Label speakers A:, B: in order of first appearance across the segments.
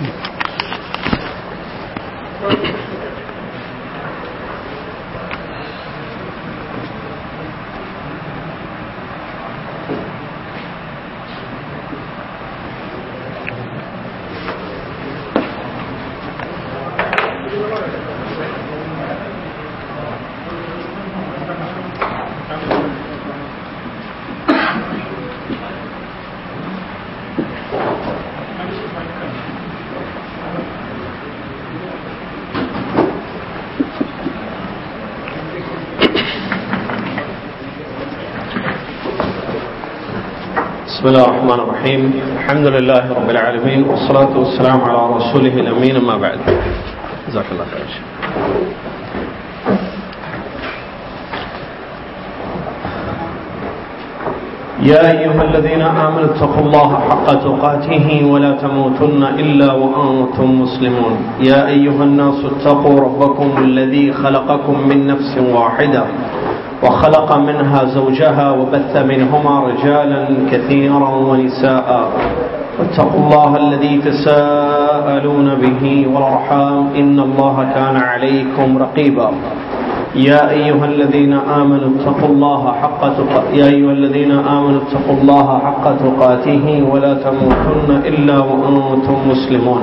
A: ہے بسم الله الرحمن الرحيم. الحمد لله رب العالمين والصلاة والسلام على رسوله الأمين ما بعد. جزاك الله خير. يا أيها الذين آمنوا اتقوا الله حق تقاته ولا تموتن إلا وأنتم مسلمون. يا أيها الناس اتقوا ربكم الذي خلقكم من نفس واحدة. وخلق منها زوجها وبث منهما رجالا كثيرا ونساء. واتقوا الله الذي تساءلون به والارحام ان الله كان عليكم رقيبا. يا ايها الذين امنوا اتقوا الله حق تقاته يا ايها الذين امنوا اتقوا الله حق تقاته ولا تموتن الا وانتم مسلمون.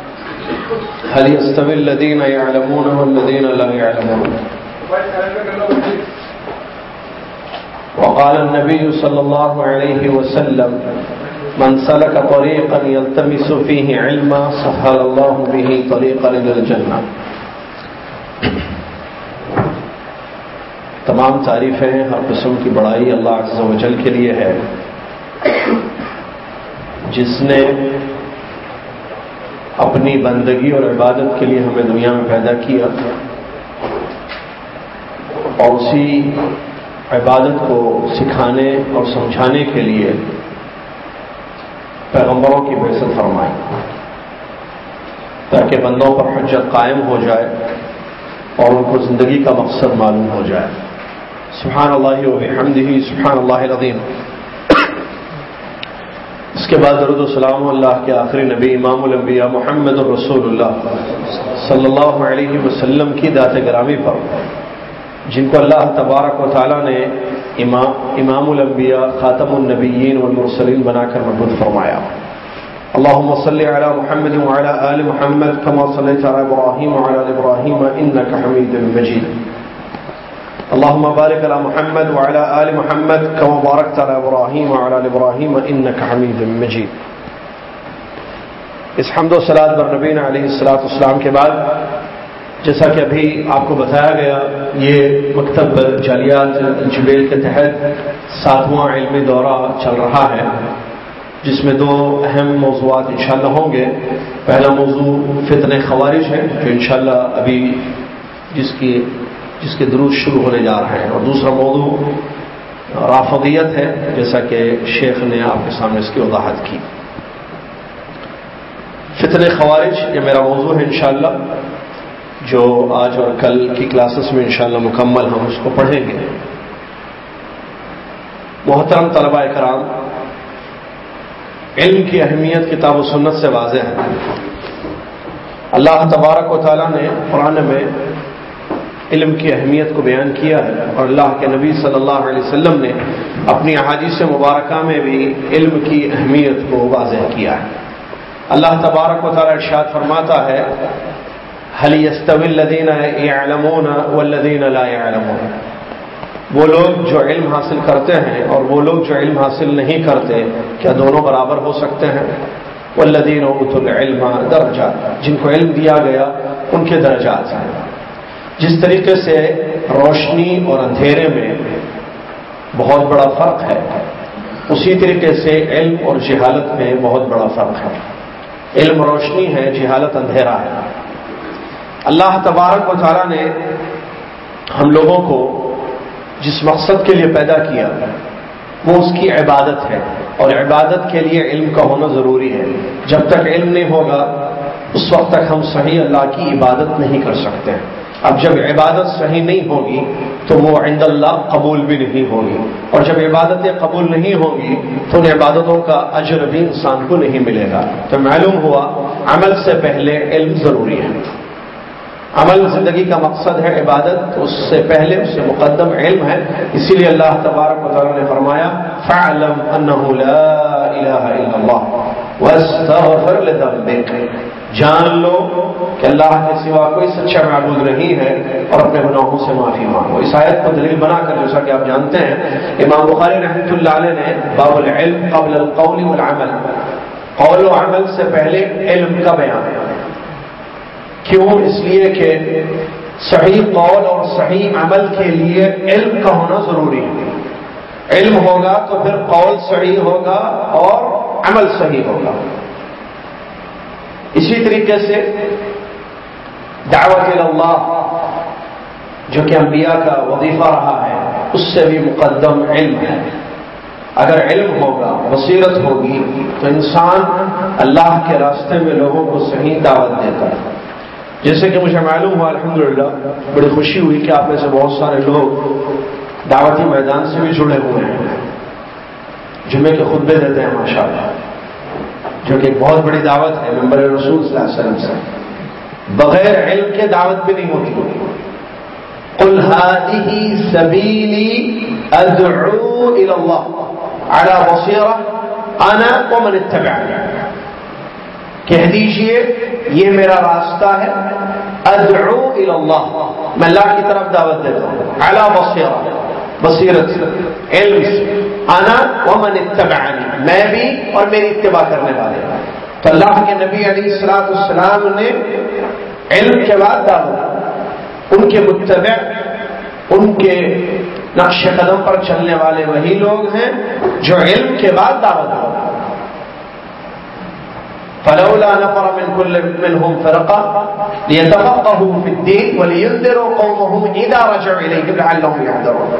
A: هل يستوي الذين يعلمون والذين لا يعلمون؟ وقال النبي صلى الله عليه وسلم، من سلك طريقا يلتمس فيه علما، سهل الله به طريقا الى الجنه تمام تعریفیں ہر قسم کی بڑائی اللہ عز و جل کے لیے ہے۔ جس نے اپنی بندگی اور عبادت کے لیے ہمیں دنیا میں پیدا کیا۔ اور اسی عبادت کو سکھانے اور سمجھانے کے لیے پیغمبروں کی بحثت فرمائی۔ تاکہ بندوں پر حجت قائم ہو جائے اور ان کو زندگی کا مقصد معلوم ہو جائے۔ سبحان اللہ و حمدہ سبحان اللہ العظیم۔ اس کے بعد درود السلام اللہ کے آخری نبی امام الانبیاء محمد الرسول اللہ صلی اللہ علیہ وسلم کی دات گرامی پر۔ جن کو اللہ تبارک و تعالیٰ نے امام امام الانبیاء خاتم النبیین والمرسلین بنا کر مبود فرمایا۔ اللهم صل على محمد وعلى آل محمد كما صليت على إبراهيم وعلى آل إبراهيم إنك حميد مجيد اللهم بارك على محمد وعلى آل محمد كما باركت على إبراهيم وعلى آل إبراهيم إنك حميد مجيد. اس حمد و سلاد بر نبینا علیہ السلاۃ السلام کے بعد جیسا کہ ابھی آپ کو بتایا گیا، یہ مکتب جالیات جبیل کے تحت ساتواں علمی دورہ چل رہا ہے، جس میں دو اہم موضوعات انشاءاللہ ہوں گے۔ پہلا موضوع فتن خوارج ہے، جو انشاءاللہ ابھی جس کی جس کے دروس شروع ہونے جا رہے ہیں اور دوسرا موضوع رافضیت ہے، جیسا کہ شیخ نے آپ کے سامنے اس کی وضاحت کی۔ فتن خوارج یہ میرا موضوع ہے انشاءاللہ، جو آج اور کل کی کلاسز میں انشاءاللہ مکمل ہم اس کو پڑھیں گے۔ محترم طلبہ کرام، علم کی اہمیت کتاب و سنت سے واضح ہے۔ اللہ تبارک و تعالیٰ نے قرآن میں علم کی اہمیت کو بیان کیا ہے اور اللہ کے نبی صلی اللہ علیہ وسلم نے اپنی احادیث مبارکہ میں بھی علم کی اہمیت کو واضح کیا ہے۔ اللہ تبارک و تعالیٰ ارشاد فرماتا ہے حلی الدین يعلمون والذین لا يعلمون وہ لوگ جو علم حاصل کرتے ہیں اور وہ لوگ جو علم حاصل نہیں کرتے، کیا دونوں برابر ہو سکتے ہیں؟ والذین اوتوا العلم درجات، جن کو علم دیا گیا ان کے درجات ہیں۔ جس طریقے سے روشنی اور اندھیرے میں بہت بڑا فرق ہے، اسی طریقے سے علم اور جہالت میں بہت بڑا فرق ہے۔ علم روشنی ہے، جہالت اندھیرا ہے۔ اللہ تبارک و تعالیٰ نے ہم لوگوں کو جس مقصد کے لیے پیدا کیا، وہ اس کی عبادت ہے۔ اور عبادت کے لیے علم کا ہونا ضروری ہے۔ جب تک علم نہیں ہوگا، اس وقت تک ہم صحیح اللہ کی عبادت نہیں کر سکتے۔ اب جب عبادت صحیح نہیں ہوگی تو وہ عند اللہ قبول بھی نہیں ہوگی اور جب عبادتیں قبول نہیں ہوگی تو ان عبادتوں کا اجر بھی انسان کو نہیں ملے گا۔ تو معلوم ہوا عمل سے پہلے علم ضروری ہے۔ عمل زندگی کا مقصد ہے عبادت اس سے پہلے اس سے مقدم علم ہے۔ اسی لیے اللہ تبارک و تعالیٰ نے فرمایا فعلم انه لا الہ الا اللہ واستغفر جان لو کہ اللہ کے سوا کوئی سچا معبود نہیں ہے اور اپنے گناہوں سے معافی مانگو۔ اس آیت کو دلیل بنا کر جیسا کہ آپ جانتے ہیں، امام بخاری رحمۃ اللہ علیہ نے باب العلم قبل القول والعمل، قول و عمل سے پہلے علم کا بیان۔ کیوں؟ اس لیے کہ صحیح قول اور صحیح عمل کے لیے علم کا ہونا ضروری ہے۔ علم ہوگا تو پھر قول صحیح ہوگا اور عمل صحیح ہوگا۔ اسی طریقے سے دعوت اللہ جو کہ انبیاء کا وظیفہ رہا ہے، اس سے بھی مقدم علم ہے۔ اگر علم ہوگا، بصیرت ہوگی، تو انسان اللہ کے راستے میں لوگوں کو صحیح دعوت دیتا ہے۔ جیسے کہ مجھے معلوم ہوا، الحمدللہ، بڑی خوشی ہوئی کہ آپ میں سے بہت سارے لوگ دعوتی میدان سے بھی جڑے ہوئے ہیں۔ جمعے کے خطبے دیتے ہیں ماشاء اللہ جو کہ بہت بڑی دعوت ہے ممبر رسول صلی اللہ علیہ وسلم سے۔ بغیر علم کے دعوت بھی نہیں ہوتی۔ قل هذه سبيلي ادعو الى الله على بصيره انا ومن اتبعني۔ کہہ دیجیے، یہ میرا راستہ ہے۔ ادعو الى اللہ میں اللہ کی طرف دعوت دیتا ہوں۔ اعلی بصیرہ بصیرت، علم سے انا ومن اتبعنی، میں بھی اور میری اتباع کرنے والے۔ تو اللہ کے نبی علیہ السلاط السلام نے علم کے بعد دعوت ان کے متبع، ان کے نقش قدم پر چلنے والے وہی لوگ ہیں جو علم کے بعد دعوت دعوت فلولا نفر من كل منهم فرقة ليتفقهوا في الدين ولينذروا قومهم إذا رجعوا إليهم لعلهم يحذرون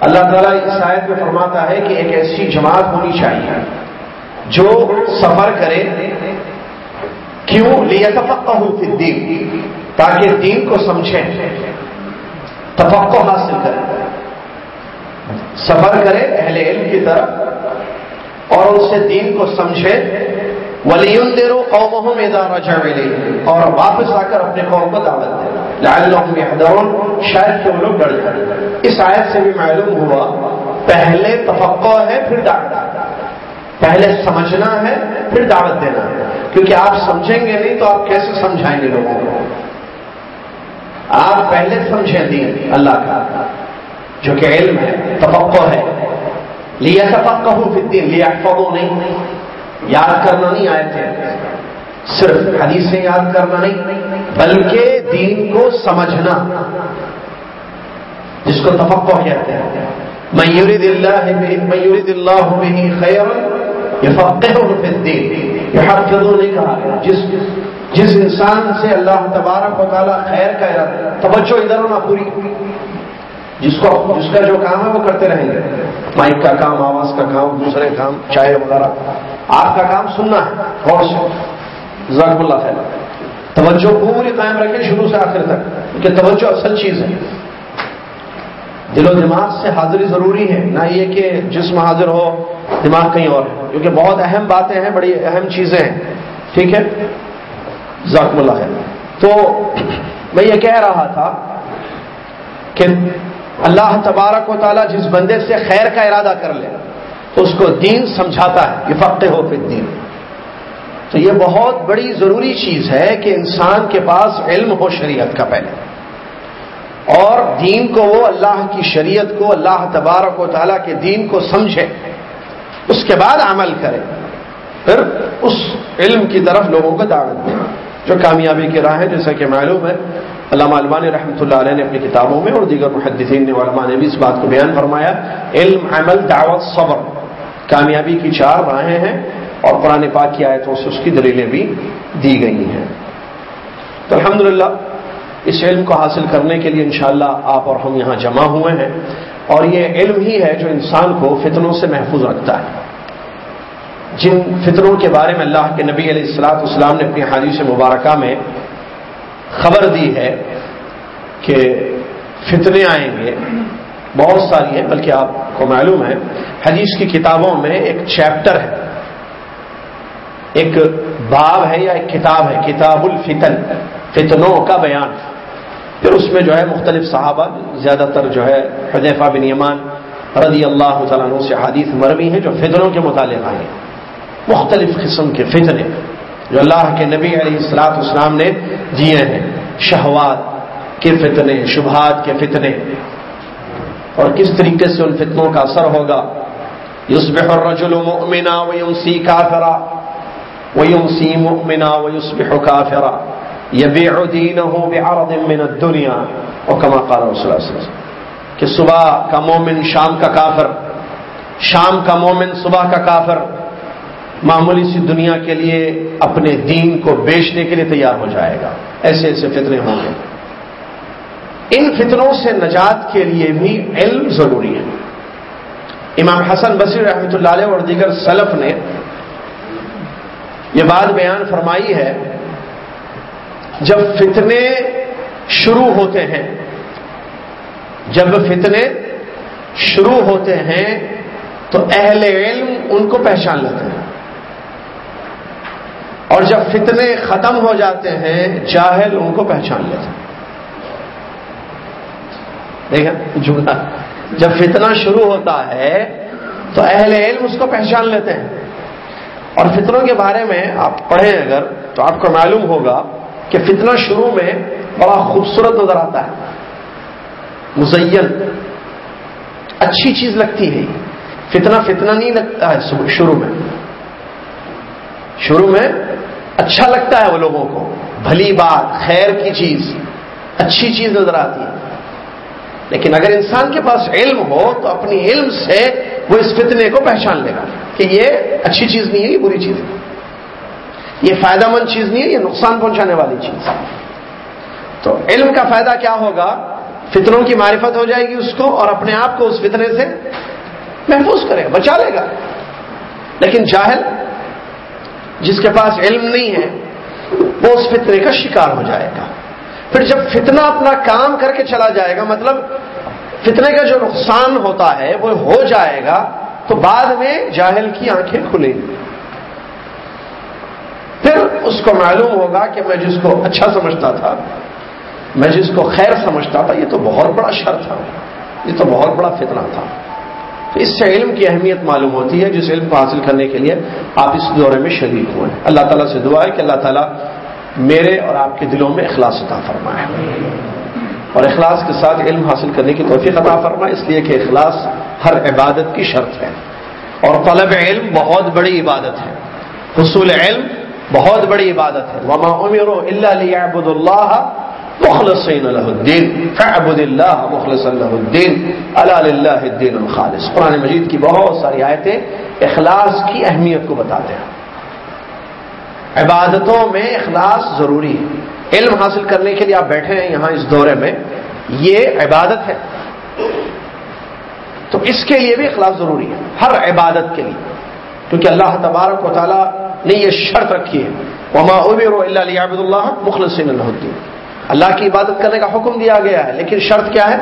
A: اللہ تعالیٰ اس آیت میں فرماتا ہے کہ ایک ایسی جماعت ہونی چاہیے جو سفر کرے، کیوں؟ لیتفقہوا فی الدین، تاکہ دین کو سمجھیں تفقہ حاصل کریں سفر کرے اہل علم کی طرف اور ان سے دین کو سمجھے۔ ولی دیرو قوم رجع الیہ اور واپس آ کر اپنے قوم کو دعوت دے۔ لعلہم یحذرون شاید کہ وہ لوگ ڈر جائیں۔ اس آیت سے بھی معلوم ہوا، پہلے تفقع ہے، پھر دعوت۔ پہلے سمجھنا ہے، پھر دعوت دینا۔ ہے کیونکہ آپ سمجھیں گے نہیں تو آپ کیسے سمجھائیں گے لوگوں کو؟ آپ پہلے سمجھیں دین اللہ کا، جو کہ علم ہے تفقع ہے۔ لیا تفقہ فی الدین لیا نہیں۔ یاد کرنا نہیں آئے تھے صرف حدیث سے یاد کرنا نہیں، بلکہ دین کو سمجھنا۔ جس کو تفقع کہتے ہیں۔ میوری دلہ میوری دلہ خیر یہ فقہ الدین یہ ہر جدو نہیں کہا گیا جس جس انسان سے اللہ تبارک و تعالیٰ خیر کا توجہ ادھر ہونا پوری۔ جس کو جس کا جو کام ہے وہ کرتے رہیں گے۔ مائک کا کام، آواز کا کام، دوسرے کام، چائے وغیرہ۔ آپ کا کام سننا ہے غور سے۔ ذاکب اللہ خیر۔ توجہ پوری قائم رکھیں شروع سے آخر تک، کیونکہ توجہ اصل چیز ہے۔ دل و دماغ سے حاضری ضروری ہے، نہ یہ کہ جسم حاضر ہو، دماغ کہیں اور کیونکہ بہت اہم باتیں ہیں، بڑی اہم چیزیں ہیں۔ ٹھیک ہے؟ ذاکب اللہ خیر۔ تو میں یہ کہہ رہا تھا کہ اللہ تبارک و تعالیٰ جس بندے سے خیر کا ارادہ کر لے، اس کو دین سمجھاتا ہے یہ فقہ ہو پھر دین تو یہ بہت بڑی ضروری چیز ہے کہ انسان کے پاس علم ہو شریعت کا پہلے۔ اور دین کو وہ اللہ کی شریعت کو، اللہ تبارک و تعالیٰ کے دین کو سمجھے۔ اس کے بعد عمل کرے۔ پھر اس علم کی طرف لوگوں کو دعوت دیں جو کامیابی کی راہ ہے، جیسا کہ معلوم ہے، علامہ علمانی رحمۃ اللہ علیہ نے اپنی کتابوں میں اور دیگر محدثین نے علماء نے بھی اس بات کو بیان فرمایا۔ علم، عمل، دعوت، صبر۔ کامیابی کی چار راہیں ہیں اور قرآن پاک کی آیتوں سے اس کی دلیلیں بھی دی گئی ہیں۔ تو الحمدللہ اس علم کو حاصل کرنے کے لیے انشاءاللہ آپ اور ہم یہاں جمع ہوئے ہیں اور یہ علم ہی ہے جو انسان کو فتنوں سے محفوظ رکھتا ہے۔ جن فطروں کے بارے میں اللہ کے نبی علیہ السلاط اسلام نے اپنی حادث مبارکہ میں خبر دی ہے کہ فتنے آئیں گے۔ بہت ساری ہیں بلکہ آپ کو معلوم ہے۔ حدیث کی کتابوں میں ایک چیپٹر ہے۔ ایک باب ہے یا ایک کتاب ہے۔ کتاب الفتن، فتنوں کا بیان۔ پھر اس میں جو ہے مختلف صحابہ، زیادہ تر جو ہے حضیفہ بن یمان رضی اللہ تعالیٰ عنہ سے حدیث مرمی ہیں جو فتنوں کے متعلق آئے ہیں۔ مختلف قسم کے فتنے جو اللہ کے نبی علیہ السلاط اسلام نے دیے ہیں۔ شہوات کے فتنے شبہات کے فتنے اور کس طریقے سے ان فتنوں کا اثر ہوگا؟ یوسب الرجل مؤمنا ویمسی کافرا۔ ویمسی مؤمنا ویصبح کافرا۔ یبیع دینه بعرض من الدنیا وکما قال رسول اللہ صلی اللہ علیہ وسلم کہ صبح کا مومن، شام کا کافر، شام کا مومن، صبح کا کافر معمولی سی دنیا کے لیے اپنے دین کو بیچنے کے لیے تیار ہو جائے گا۔ ایسے ایسے فطرے ہوں گے۔ ان فطروں سے نجات کے لیے بھی علم ضروری ہے۔ امام حسن بصیر رحمۃ اللہ علیہ اور دیگر سلف نے یہ بات بیان فرمائی ہے جب فتنے شروع ہوتے ہیں، جب فتنے شروع ہوتے ہیں تو اہل علم ان کو پہچان لیتے ہیں۔ اور جب فتنے ختم ہو جاتے ہیں، جاہل ان کو پہچان لیتے ہیں۔ دیکھا جملہ، جب فتنہ شروع ہوتا ہے تو اہل علم اس کو پہچان لیتے ہیں۔ اور فتنوں کے بارے میں آپ پڑھیں اگر تو آپ کو معلوم ہوگا کہ فتنہ شروع میں بڑا خوبصورت نظر آتا ہے۔ مزین۔ اچھی چیز لگتی ہے۔ فتنہ فتنہ نہیں لگتا ہے شروع میں۔ شروع میں اچھا لگتا ہے وہ لوگوں کو۔ بھلی بات، خیر کی چیز۔ اچھی چیز نظر آتی ہے۔ لیکن اگر انسان کے پاس علم ہو تو اپنی علم سے وہ اس فتنے کو پہچان لے گا کہ یہ اچھی چیز نہیں ہے، یہ بری چیز ہے۔ یہ فائدہ مند چیز نہیں ہے، یہ نقصان پہنچانے والی چیز ہے۔ تو علم کا فائدہ کیا ہوگا؟ فتنوں کی معرفت ہو جائے گی اس کو اور اپنے آپ کو اس فتنے سے محفوظ کرے گا، بچا لے گا۔ لیکن جاہل جس کے پاس علم نہیں ہے، وہ اس فتنے کا شکار ہو جائے گا۔ پھر جب فتنہ اپنا کام کر کے چلا جائے گا مطلب فتنے کا جو نقصان ہوتا ہے، وہ ہو جائے گا، تو بعد میں جاہل کی آنکھیں کھلیں گی۔ پھر اس کو معلوم ہوگا کہ میں جس کو اچھا سمجھتا تھا، میں جس کو خیر سمجھتا تھا، یہ تو بہت بڑا شر تھا، یہ تو بہت بڑا فتنہ تھا۔ تو اس سے علم کی اہمیت معلوم ہوتی ہے، جس علم کو حاصل کرنے کے لیے آپ اس دورے میں شریک ہوئے۔ اللہ تعالیٰ سے دعا ہے کہ اللہ تعالیٰ میرے اور آپ کے دلوں میں اخلاص عطا فرمائے۔ اور اخلاص کے ساتھ علم حاصل کرنے کی توفیق عطا فرمائے، اس لیے کہ اخلاص ہر عبادت کی شرط ہے۔ اور طلب علم بہت بڑی عبادت ہے۔ حصول علم بہت بڑی عبادت ہے۔ وما امیر اللہ مخلصین له الدین فعبد اللہ مخلص له الدین اللہ الدین الخالص۔ قرآن مجید کی بہت ساری آیتیں اخلاص کی اہمیت کو بتاتے ہیں۔ عبادتوں میں اخلاص ضروری ہے۔ علم حاصل کرنے کے لیے آپ بیٹھے ہیں یہاں اس دورے میں، یہ عبادت ہے۔ تو اس کے لیے بھی اخلاص ضروری ہے، ہر عبادت کے لیے۔ کیونکہ اللہ تبارک و تعالیٰ نے یہ شرط رکھی ہے۔ وما امر اللہ عبد اللہ مخلص اللہ الدین اللہ کی عبادت کرنے کا حکم دیا گیا ہے، لیکن شرط کیا ہے؟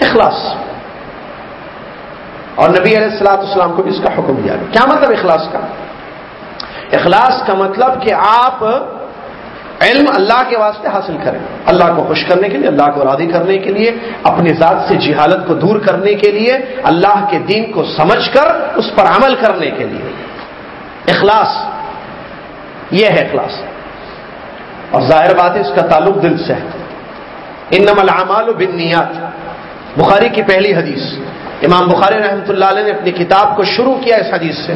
A: اخلاص۔ اور نبی علیہ السلاۃ اسلام کو بھی اس کا حکم دیا گیا۔ کیا مطلب اخلاص کا؟ اخلاص کا مطلب کہ آپ علم اللہ کے واسطے حاصل کریں۔ اللہ کو خوش کرنے کے لیے، اللہ کو راضی کرنے کے لیے، اپنی ذات سے جہالت کو دور کرنے کے لیے، اللہ کے دین کو سمجھ کر، اس پر عمل کرنے کے لیے۔ اخلاص۔ یہ ہے اخلاص۔ اور ظاہر بات ہے اس کا تعلق دل سے ہے۔ ان نمل اعمال و بنیات بخاری کی پہلی حدیث۔ امام بخاری رحمۃ اللہ علیہ نے اپنی کتاب کو شروع کیا اس حدیث سے۔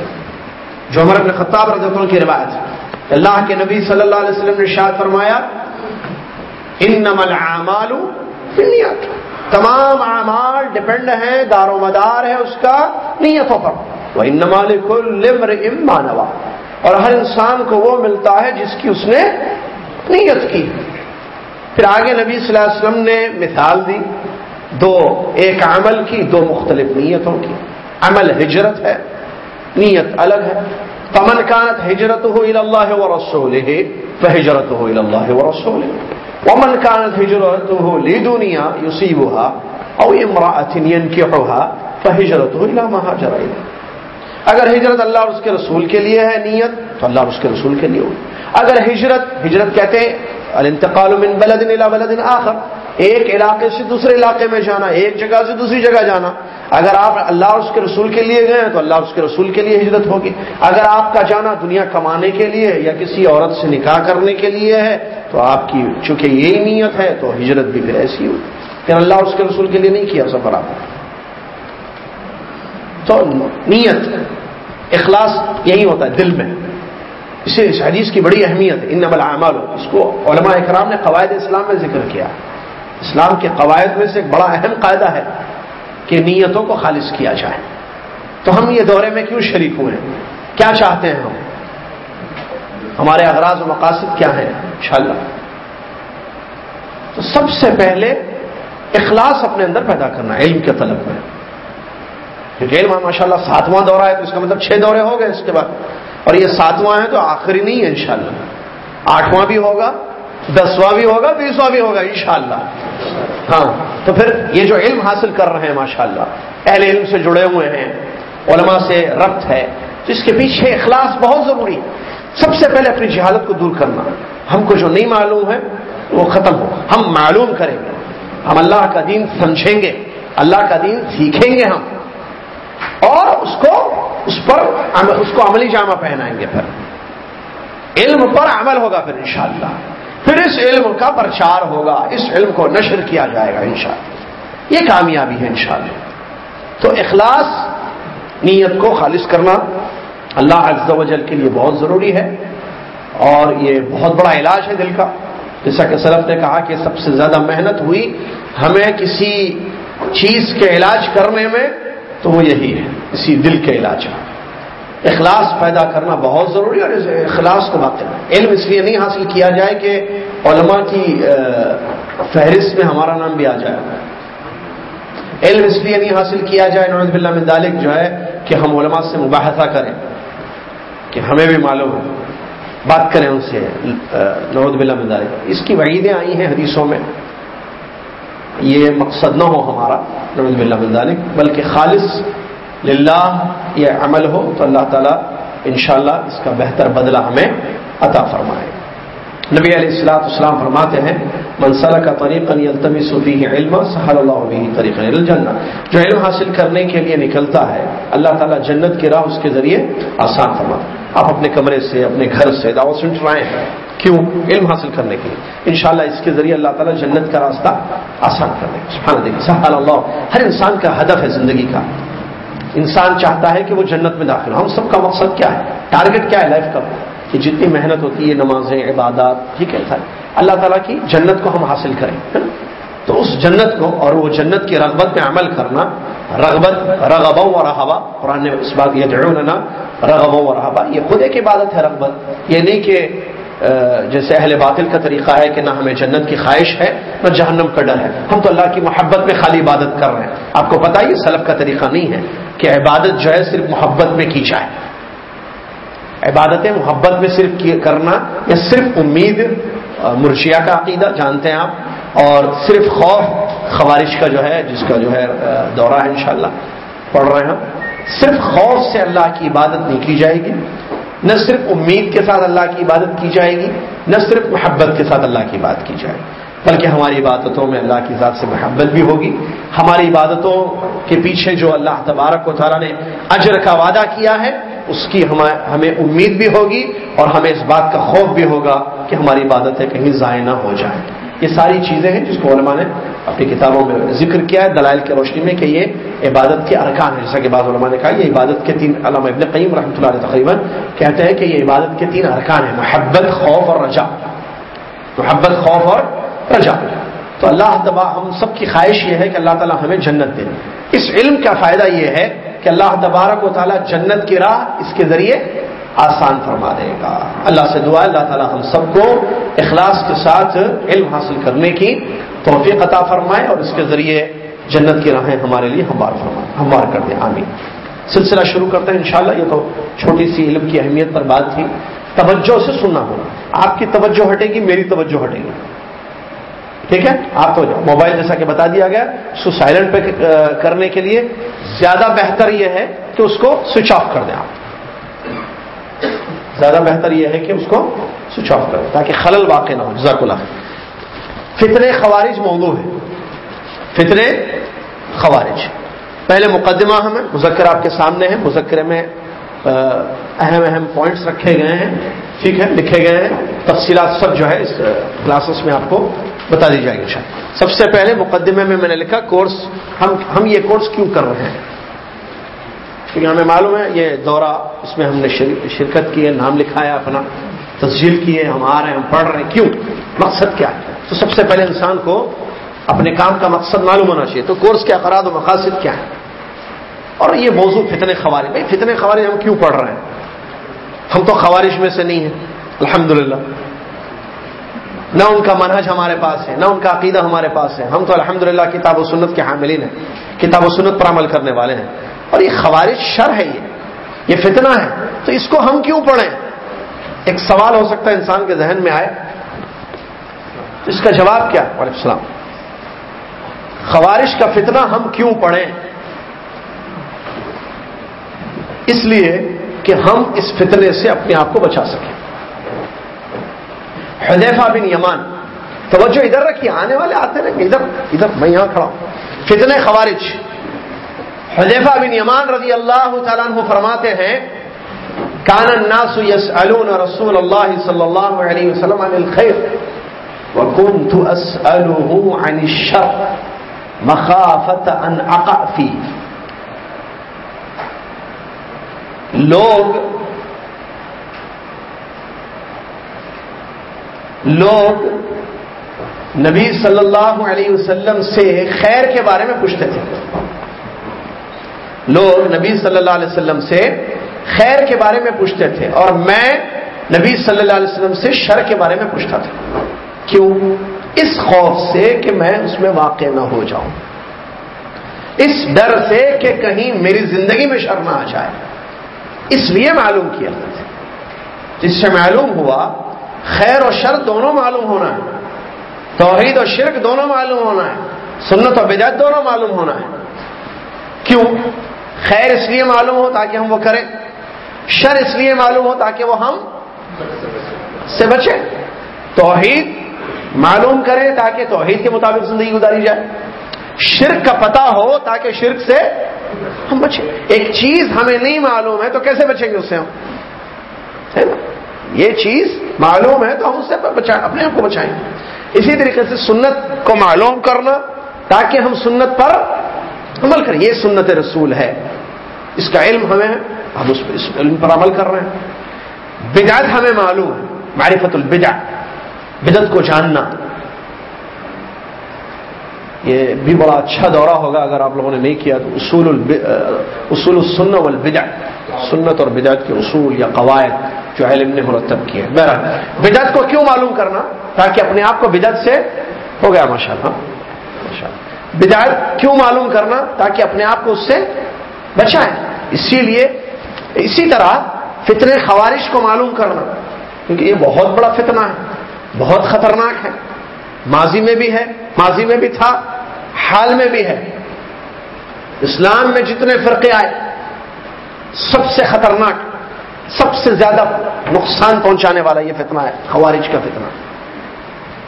A: جو عمر ابن خطاب رضی اللہ کی روایت اللہ کے نبی صلی اللہ علیہ وسلم نے شاد فرمایا ان نمل اعمال نیت تمام اعمال ڈپینڈ ہیں، دار و مدار ہے اس کا، نیتوں پر۔ وہ ان نمال لمر امانوا اور ہر انسان کو وہ ملتا ہے جس کی اس نے نیت کی۔ پھر آگے نبی صلی اللہ علیہ وسلم نے مثال دی۔ دو، ایک عمل کی، دو مختلف نیتوں کی۔ عمل ہجرت ہے، نیت الگ ہے۔ پمن کانت ہجرت ہو اللہ و رسول ہجرت ہو اللہ و رسول ومن کانت ہجرت ہو لی دنیا یوسی وہا او امراطین کی فہجرت ہو مہاجر اگر ہجرت اللہ اور اس کے رسول کے لیے ہے نیت، تو اللہ اور اس کے رسول کے لیے ہو اگر ہجرت ہجرت کہتے ہیں، الانتقال من بلد الى بلد آخر۔ ایک علاقے سے دوسرے علاقے میں جانا، ایک جگہ سے دوسری جگہ جانا۔ اگر آپ اللہ اور اس کے رسول کے لیے گئے ہیں، تو اللہ اور اس کے رسول کے لیے ہجرت ہوگی۔ اگر آپ کا جانا دنیا کمانے کے لیے یا کسی عورت سے نکاح کرنے کے لیے ہے، تو آپ کی، چونکہ یہی نیت ہے، تو ہجرت بھی پھر ایسی ہوگی پھر اللہ اور اس کے رسول کے لیے نہیں کیا سفر آپ نے تو نیت، اخلاص یہی ہوتا ہے، دل میں۔ اسے اس حدیث کی بڑی اہمیت ہے ان نبل اعمال اس کو علماء اکرام نے قواعد اسلام میں ذکر کیا۔ اسلام کے قواعد میں سے ایک بڑا اہم قاعدہ ہے کہ نیتوں کو خالص کیا جائے۔ تو ہم یہ دورے میں کیوں شریک ہوئے؟ ہیں کیا چاہتے ہیں ہم؟ ہمارے اغراض و مقاصد کیا ہیں؟ انشاءاللہ۔ تو سب سے پہلے اخلاص اپنے اندر پیدا کرنا، علم کے طلب میں۔ کیونکہ علم ماشاء اللہ ساتواں دورہ ہے تو اس کا مطلب چھ دورے ہو گئے اس کے بعد۔ اور یہ ساتواں ہے تو آخری نہیں ہے انشاءاللہ۔ آٹھواں بھی ہوگا، دسواں بھی ہوگا، بیسواں بھی ہوگا انشاءاللہ۔ ہاں تو پھر یہ جو علم حاصل کر رہے ہیں ماشاءاللہ، اہل علم سے جڑے ہوئے ہیں، علماء سے ربط ہے، تو اس کے پیچھے اخلاص بہت ضروری ہے۔ سب سے پہلے اپنی جہالت کو دور کرنا۔ ہم کو جو نہیں معلوم ہے، وہ ختم ہو۔ ہم معلوم کریں گے۔ ہم اللہ کا دین سمجھیں گے۔ اللہ کا دین سیکھیں گے ہم۔ اور اس کو اس پر اس کو عملی جامہ پہنائیں گے پھر۔ علم پر عمل ہوگا پھر انشاءاللہ۔ پھر اس علم کا پرچار ہوگا، اس علم کو نشر کیا جائے گا انشاءاللہ۔ یہ کامیابی ہے انشاءاللہ۔ تو اخلاص، نیت کو خالص کرنا اللہ عز و جل کے لیے بہت ضروری ہے۔ اور یہ بہت بڑا علاج ہے دل کا۔ جیسا کہ سلف نے کہا کہ سب سے زیادہ محنت ہوئی ہمیں کسی چیز کے علاج کرنے میں تو وہ یہی ہے، اسی دل کے علاج کا اخلاص پیدا کرنا بہت ضروری ہے اور اس اخلاص کو بات کرنا علم اس لیے نہیں حاصل کیا جائے کہ علماء کی فہرست میں ہمارا نام بھی آ جائے۔ علم اس لیے نہیں حاصل کیا جائے نوز بلّہ مدالک جو ہے، کہ ہم علماء سے مباحثہ کریں، کہ ہمیں بھی معلوم ہے بات کریں ان سے نوز بلّہ مدالک اس کی وعیدیں آئی ہیں حدیثوں میں۔ یہ مقصد نہ ہو ہمارا نوز بلّہ بلکہ خالص للہ یہ عمل ہو، تو اللہ تعالیٰ انشاءاللہ اس کا بہتر بدلہ ہمیں عطا فرمائے۔ نبی علیہ السلاۃ السلام فرماتے ہیں منصلہ کا طریقہ التمی صوفی علم صحل اللہ علیہ طریقہ الجنہ۔ جو علم حاصل کرنے کے لیے نکلتا ہے، اللہ تعالیٰ جنت کی راہ اس کے ذریعے آسان فرما آپ اپنے کمرے سے، اپنے گھر سے دعوت سنٹر ہیں کیوں علم حاصل کرنے کے لیے؟ انشاءاللہ اس کے ذریعے اللہ تعالیٰ جنت کا راستہ آسان کرنے سبحان اللہ ہر انسان کا ہدف ہے زندگی کا۔ انسان چاہتا ہے کہ وہ جنت میں داخل ہم سب کا مقصد کیا ہے؟ ٹارگیٹ کیا ہے لائف کا؟ کہ جتنی محنت ہوتی ہے، نمازیں، عبادات ٹھیک ہے۔ اللہ تعالیٰ کی جنت کو ہم حاصل کریں تو اس جنت کو اور وہ جنت کی رغبت میں عمل کرنا، رغبت رغب و رحبا قرآن اس بات یہ رغب و رحبا یہ خود ایک عبادت ہے، رغبت۔ یہ نہیں کہ جیسے اہل باطل کا طریقہ ہے کہ نہ ہمیں جنت کی خواہش ہے، نہ جہنم کا ڈر ہے۔ ہم تو اللہ کی محبت میں خالی عبادت کر رہے ہیں۔ آپ کو پتا یہ سلف کا طریقہ نہیں ہے کہ عبادت جو ہے صرف محبت میں کی جائے۔ عبادتیں محبت میں صرف کرنا یا صرف امید مرشیا کا عقیدہ، جانتے ہیں آپ، اور صرف خوف خوارش کا جو ہے، جس کا جو ہے دورہ ہے انشاءاللہ۔ پڑھ رہے ہیں صرف خوف سے اللہ کی عبادت نہیں کی جائے گی۔ نہ صرف امید کے ساتھ اللہ کی عبادت کی جائے گی، نہ صرف محبت کے ساتھ اللہ کی بات کی جائے گی۔ بلکہ ہماری عبادتوں میں اللہ کی ذات سے محبت بھی ہوگی۔ ہماری عبادتوں کے پیچھے جو اللہ تبارک و تعالیٰ نے اجر کا وعدہ کیا ہے، اس کی ہمیں امید بھی ہوگی اور ہمیں اس بات کا خوف بھی ہوگا کہ ہماری عبادتیں کہیں ضائع نہ ہو جائیں۔ یہ ساری چیزیں ہیں جس کو علماء نے اپنی کتابوں میں ذکر کیا ہے، دلائل کی روشنی میں کہ یہ عبادت کے ارکان ہیں، جیسا کہ بعض علماء نے کہا، یہ عبادت کے تین، علامہ ابن قیم رحمۃ اللہ علیہ تقریباً کہتے ہیں کہ یہ عبادت کے تین ارکان ہیں، محبت، خوف اور رجا محبت، خوف اور
B: رجا تو اللہ تبا ہم سب کی خواہش یہ ہے کہ اللہ تعالیٰ ہمیں جنت دے۔ اس علم کا فائدہ یہ ہے کہ اللہ تبارک و تعالیٰ جنت کی راہ اس کے ذریعے آسان فرما دے گا۔ اللہ سے دعا اللہ تعالیٰ ہم سب کو اخلاص کے ساتھ علم حاصل کرنے کی توفیق عطا فرمائے اور اس کے ذریعے جنت کی راہیں ہمارے لیے ہموار فرمائے، ہموار کر دیں آمین۔ سلسلہ شروع کرتے ہیں، انشاءاللہ یہ تو چھوٹی سی علم کی اہمیت پر بات تھی۔ توجہ سے سننا ہوگا۔ آپ کی توجہ ہٹے گی، میری توجہ ہٹے گی۔ ٹھیک ہے؟ آپ تو موبائل جیسا کہ بتا دیا گیا، اس کو سائلنٹ پہ کرنے کے لیے زیادہ بہتر یہ ہے کہ اس کو سوئچ آف کر دیں آپ۔ زیادہ بہتر یہ ہے کہ اس کو سوئچ آف کریں تاکہ خلل واقع نہ ہو، جزاک اللہ فطر خوارج موضوع ہے فطر خوارج۔ پہلے مقدمہ ہمیں مذکر آپ کے سامنے ہے مذکرے میں اہم اہم پوائنٹس رکھے گئے ہیں۔ ٹھیک ہے، لکھے گئے ہیں۔ تفصیلات سب جو ہے اس کلاسز میں آپ کو بتا دی جائے گی سب سے پہلے مقدمے میں میں نے لکھا کورس ہم ہم یہ کورس کیوں کر رہے ہیں؟ کیونکہ ہمیں معلوم ہے یہ دورہ اس میں ہم نے شرکت کی ہے، نام لکھا ہے اپنا تسجیل کی ہے، ہم آ رہے ہیں، ہم پڑھ رہے ہیں، کیوں؟ مقصد کیا ہے؟ تو سب سے پہلے انسان کو اپنے کام کا مقصد معلوم ہونا چاہیے۔ تو کورس کے افراد و مقاصد کیا ہے اور یہ موضوع فتنے خوارج بھائی، فتنے خوارج ہم کیوں پڑھ رہے ہیں؟ ہم تو خوارش میں سے نہیں ہیں الحمد نہ ان کا منہج ہمارے پاس ہے، نہ ان کا عقیدہ ہمارے پاس ہے۔ ہم تو الحمد کتاب و سنت کے حاملین ہیں، کتاب و سنت پر عمل کرنے والے ہیں۔ اور یہ خوارش شر ہے یہ یہ فتنہ ہے۔ تو اس کو ہم کیوں پڑھیں؟ ایک سوال ہو سکتا ہے انسان کے ذہن میں آئے۔ اس کا جواب کیا؟ وعلیکم السلام۔ خوارش کا فتنہ ہم کیوں پڑھیں؟ اس لیے کہ ہم اس فتنے سے اپنے آپ کو بچا سکیں۔ حذیفہ بن یمان، توجہ ادھر رکھیے، آنے والے آتے رہیں ادھر ادھر، میں یہاں کھڑا ہوں۔ فتنے خوارج۔ حذیفہ بن یمان رضی اللہ تعالیٰ عنہ فرماتے ہیں، کان الناس يسألون رسول اللہ صلی اللہ علیہ وسلم عن الخير وكنت أسأله عن الشر مخافة أن أقع فيه لوگ لوگ نبی صلی اللہ علیہ وسلم سے خیر کے بارے میں پوچھتے تھے۔ لوگ نبی صلی اللہ علیہ وسلم سے خیر کے بارے میں پوچھتے تھے اور میں نبی صلی اللہ علیہ وسلم سے شر کے بارے میں پوچھتا تھا۔ کیوں؟ اس خوف سے کہ میں اس میں واقع نہ ہو جاؤں۔ اس ڈر سے کہ کہیں میری زندگی میں شر نہ آ جائے۔ اس لیے معلوم کیا جس سے معلوم ہوا، خیر اور شر دونوں معلوم ہونا ہے۔ توحید اور شرک دونوں معلوم ہونا ہے۔ سنت اور بجات دونوں معلوم ہونا ہے۔ کیوں؟ خیر اس لیے معلوم ہو تاکہ ہم وہ کریں، شر اس لیے معلوم ہو تاکہ وہ ہم سے بچیں۔ توحید معلوم کریں تاکہ توحید کے مطابق زندگی گزاری جائے۔ شرک کا پتہ ہو تاکہ شرک سے ہم بچیں۔ ایک چیز ہمیں نہیں معلوم ہے تو کیسے بچیں گے اس سے ہم؟ یہ چیز معلوم ہے تو ہم اس سے بچائیں اپنے آپ کو بچائیں۔ اسی طریقے سے سنت کو معلوم کرنا تاکہ ہم سنت پر عمل کریں یہ سنت رسول ہے۔ اس کا علم ہمیں، ہم اس اس علم پر عمل کر رہے ہیں۔ بدعت ہمیں معلوم ہے، معرفت البدع بدت کو جاننا۔ یہ بھی بڑا اچھا دورہ ہوگا اگر آپ لوگوں نے نہیں کیا تو اصول اصول السنہ والبدع سنت اور بدعت کے اصول یا قواعد جو علم نے مرتب کیے۔ بہرحال، بدعت کو کیوں معلوم کرنا؟ تاکہ اپنے آپ کو بدعت سے ہو گیا ماشاء اللہ بدعت کیوں معلوم کرنا تاکہ اپنے آپ کو اس سے بچائیں۔ اسی لیے اسی طرح فتنے خوارش کو معلوم کرنا، کیونکہ یہ بہت بڑا فتنہ ہے، بہت خطرناک ہے۔ ماضی میں بھی ہے، ماضی میں بھی تھا، حال میں بھی ہے۔ اسلام میں جتنے فرقے آئے، سب سے خطرناک، سب سے زیادہ نقصان پہنچانے والا یہ فتنہ ہے، خوارج کا فتنہ۔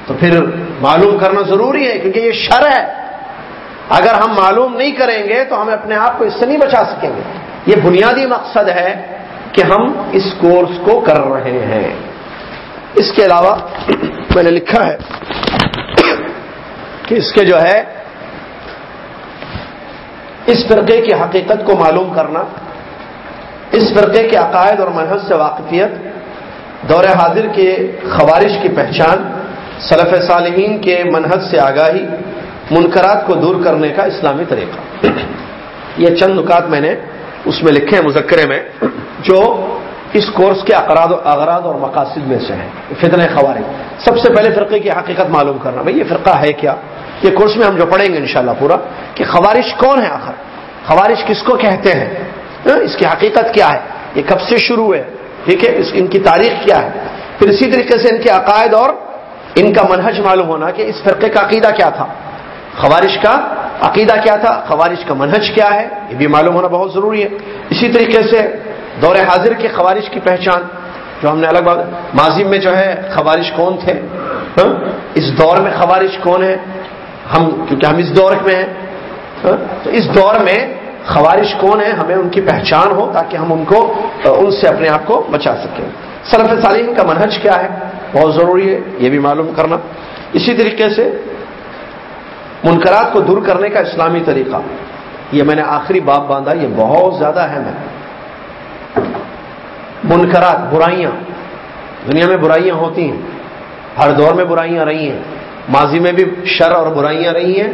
B: تو پھر معلوم کرنا ضروری ہے، کیونکہ یہ شر ہے۔ اگر ہم معلوم نہیں کریں گے تو ہم اپنے آپ کو اس سے نہیں بچا سکیں گے۔ یہ بنیادی مقصد ہے کہ ہم اس کورس کو کر رہے ہیں۔ اس کے علاوہ میں نے لکھا ہے کہ اس کے جو ہے اس فرقے کی حقیقت کو معلوم کرنا، اس فرقے کے عقائد اور محض سے واقفیت، دور حاضر کے خوارش کی پہچان صلف صالحین کے منحج سے آگاہی منکرات کو دور کرنے کا اسلامی طریقہ۔ یہ چند نکات میں نے اس میں لکھے ہیں، مذکرے میں، جو اس کورس کے اقراد و اغراض اور مقاصد میں سے ہیں فتن خوارج۔ سب سے پہلے فرقے کی حقیقت معلوم کرنا۔ بھائی، یہ فرقہ ہے کیا؟ یہ کورس میں ہم جو پڑھیں گے انشاءاللہ پورا، کہ خوارش کون ہے آخر؟ خوارش کس کو کہتے ہیں؟ ہاں، اس کی حقیقت کیا ہے؟ یہ کب سے شروع ہے؟ ٹھیک ہے ان کی تاریخ کیا ہے؟ پھر اسی طریقے سے ان کے عقائد اور ان کا منہج معلوم ہونا کہ اس فرقے کا عقیدہ کیا تھا۔ خوارش کا عقیدہ کیا تھا؟ خوارش کا منہج کیا ہے؟ یہ بھی معلوم ہونا بہت ضروری ہے۔ اسی طریقے سے دور حاضر کے خوارش کی پہچان، جو ہم نے الگ بات ماضی میں جو ہے خوارش کون تھے؟ ہاں؟ اس دور میں خوارش کون ہے ہم کیونکہ ہم اس دور میں ہیں۔ ہاں؟ تو اس دور میں خوارش کون ہے ہمیں ان کی پہچان ہو تاکہ ہم ان کو، ان سے اپنے آپ کو بچا سکیں۔ سلف سالین کا منہج کیا ہے؟ بہت ضروری ہے، یہ بھی معلوم کرنا۔ اسی طریقے سے منکرات کو دور کرنے کا اسلامی طریقہ۔ یہ میں نے آخری باب باندھا، یہ بہت زیادہ اہم ہے۔ منکرات، برائیاں۔ دنیا میں برائیاں ہوتی ہیں۔ ہر دور میں برائیاں رہی ہیں۔ ماضی میں بھی شر اور برائیاں رہی ہیں۔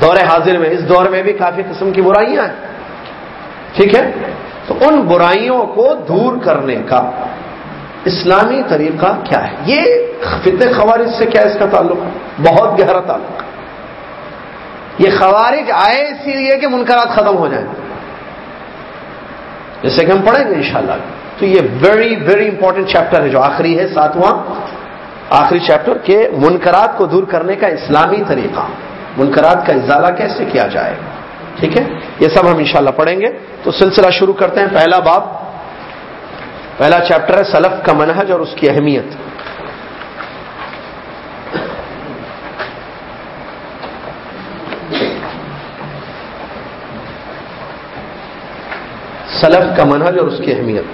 B: دور حاضر میں، اس دور میں بھی کافی قسم کی برائیاں ہیں۔ ٹھیک ہے؟ تو ان برائیوں کو دور کرنے کا اسلامی طریقہ کیا ہے؟ یہ فتح خوارج سے کیا اس کا تعلق ہے؟ بہت گہرا تعلق ہے۔ یہ خوارج آئے اسی لیے کہ منکرات ختم ہو جائیں۔ جیسے کہ ہم پڑھیں گے انشاءاللہ۔ تو یہ ویری ویری امپورٹنٹ چیپٹر ہے جو آخری ہے، ساتواں، آخری چیپٹر کہ منکرات کو دور کرنے کا اسلامی طریقہ۔ منکرات کا ازالہ کیسے کیا جائے؟ ٹھیک ہے؟ یہ سب ہم انشاءاللہ پڑھیں گے۔ تو سلسلہ شروع کرتے ہیں۔ پہلا باب، پہلا چیپٹر ہے سلف کا منہج اور اس کی اہمیت۔ سلف کا منحج اور اس کی اہمیت۔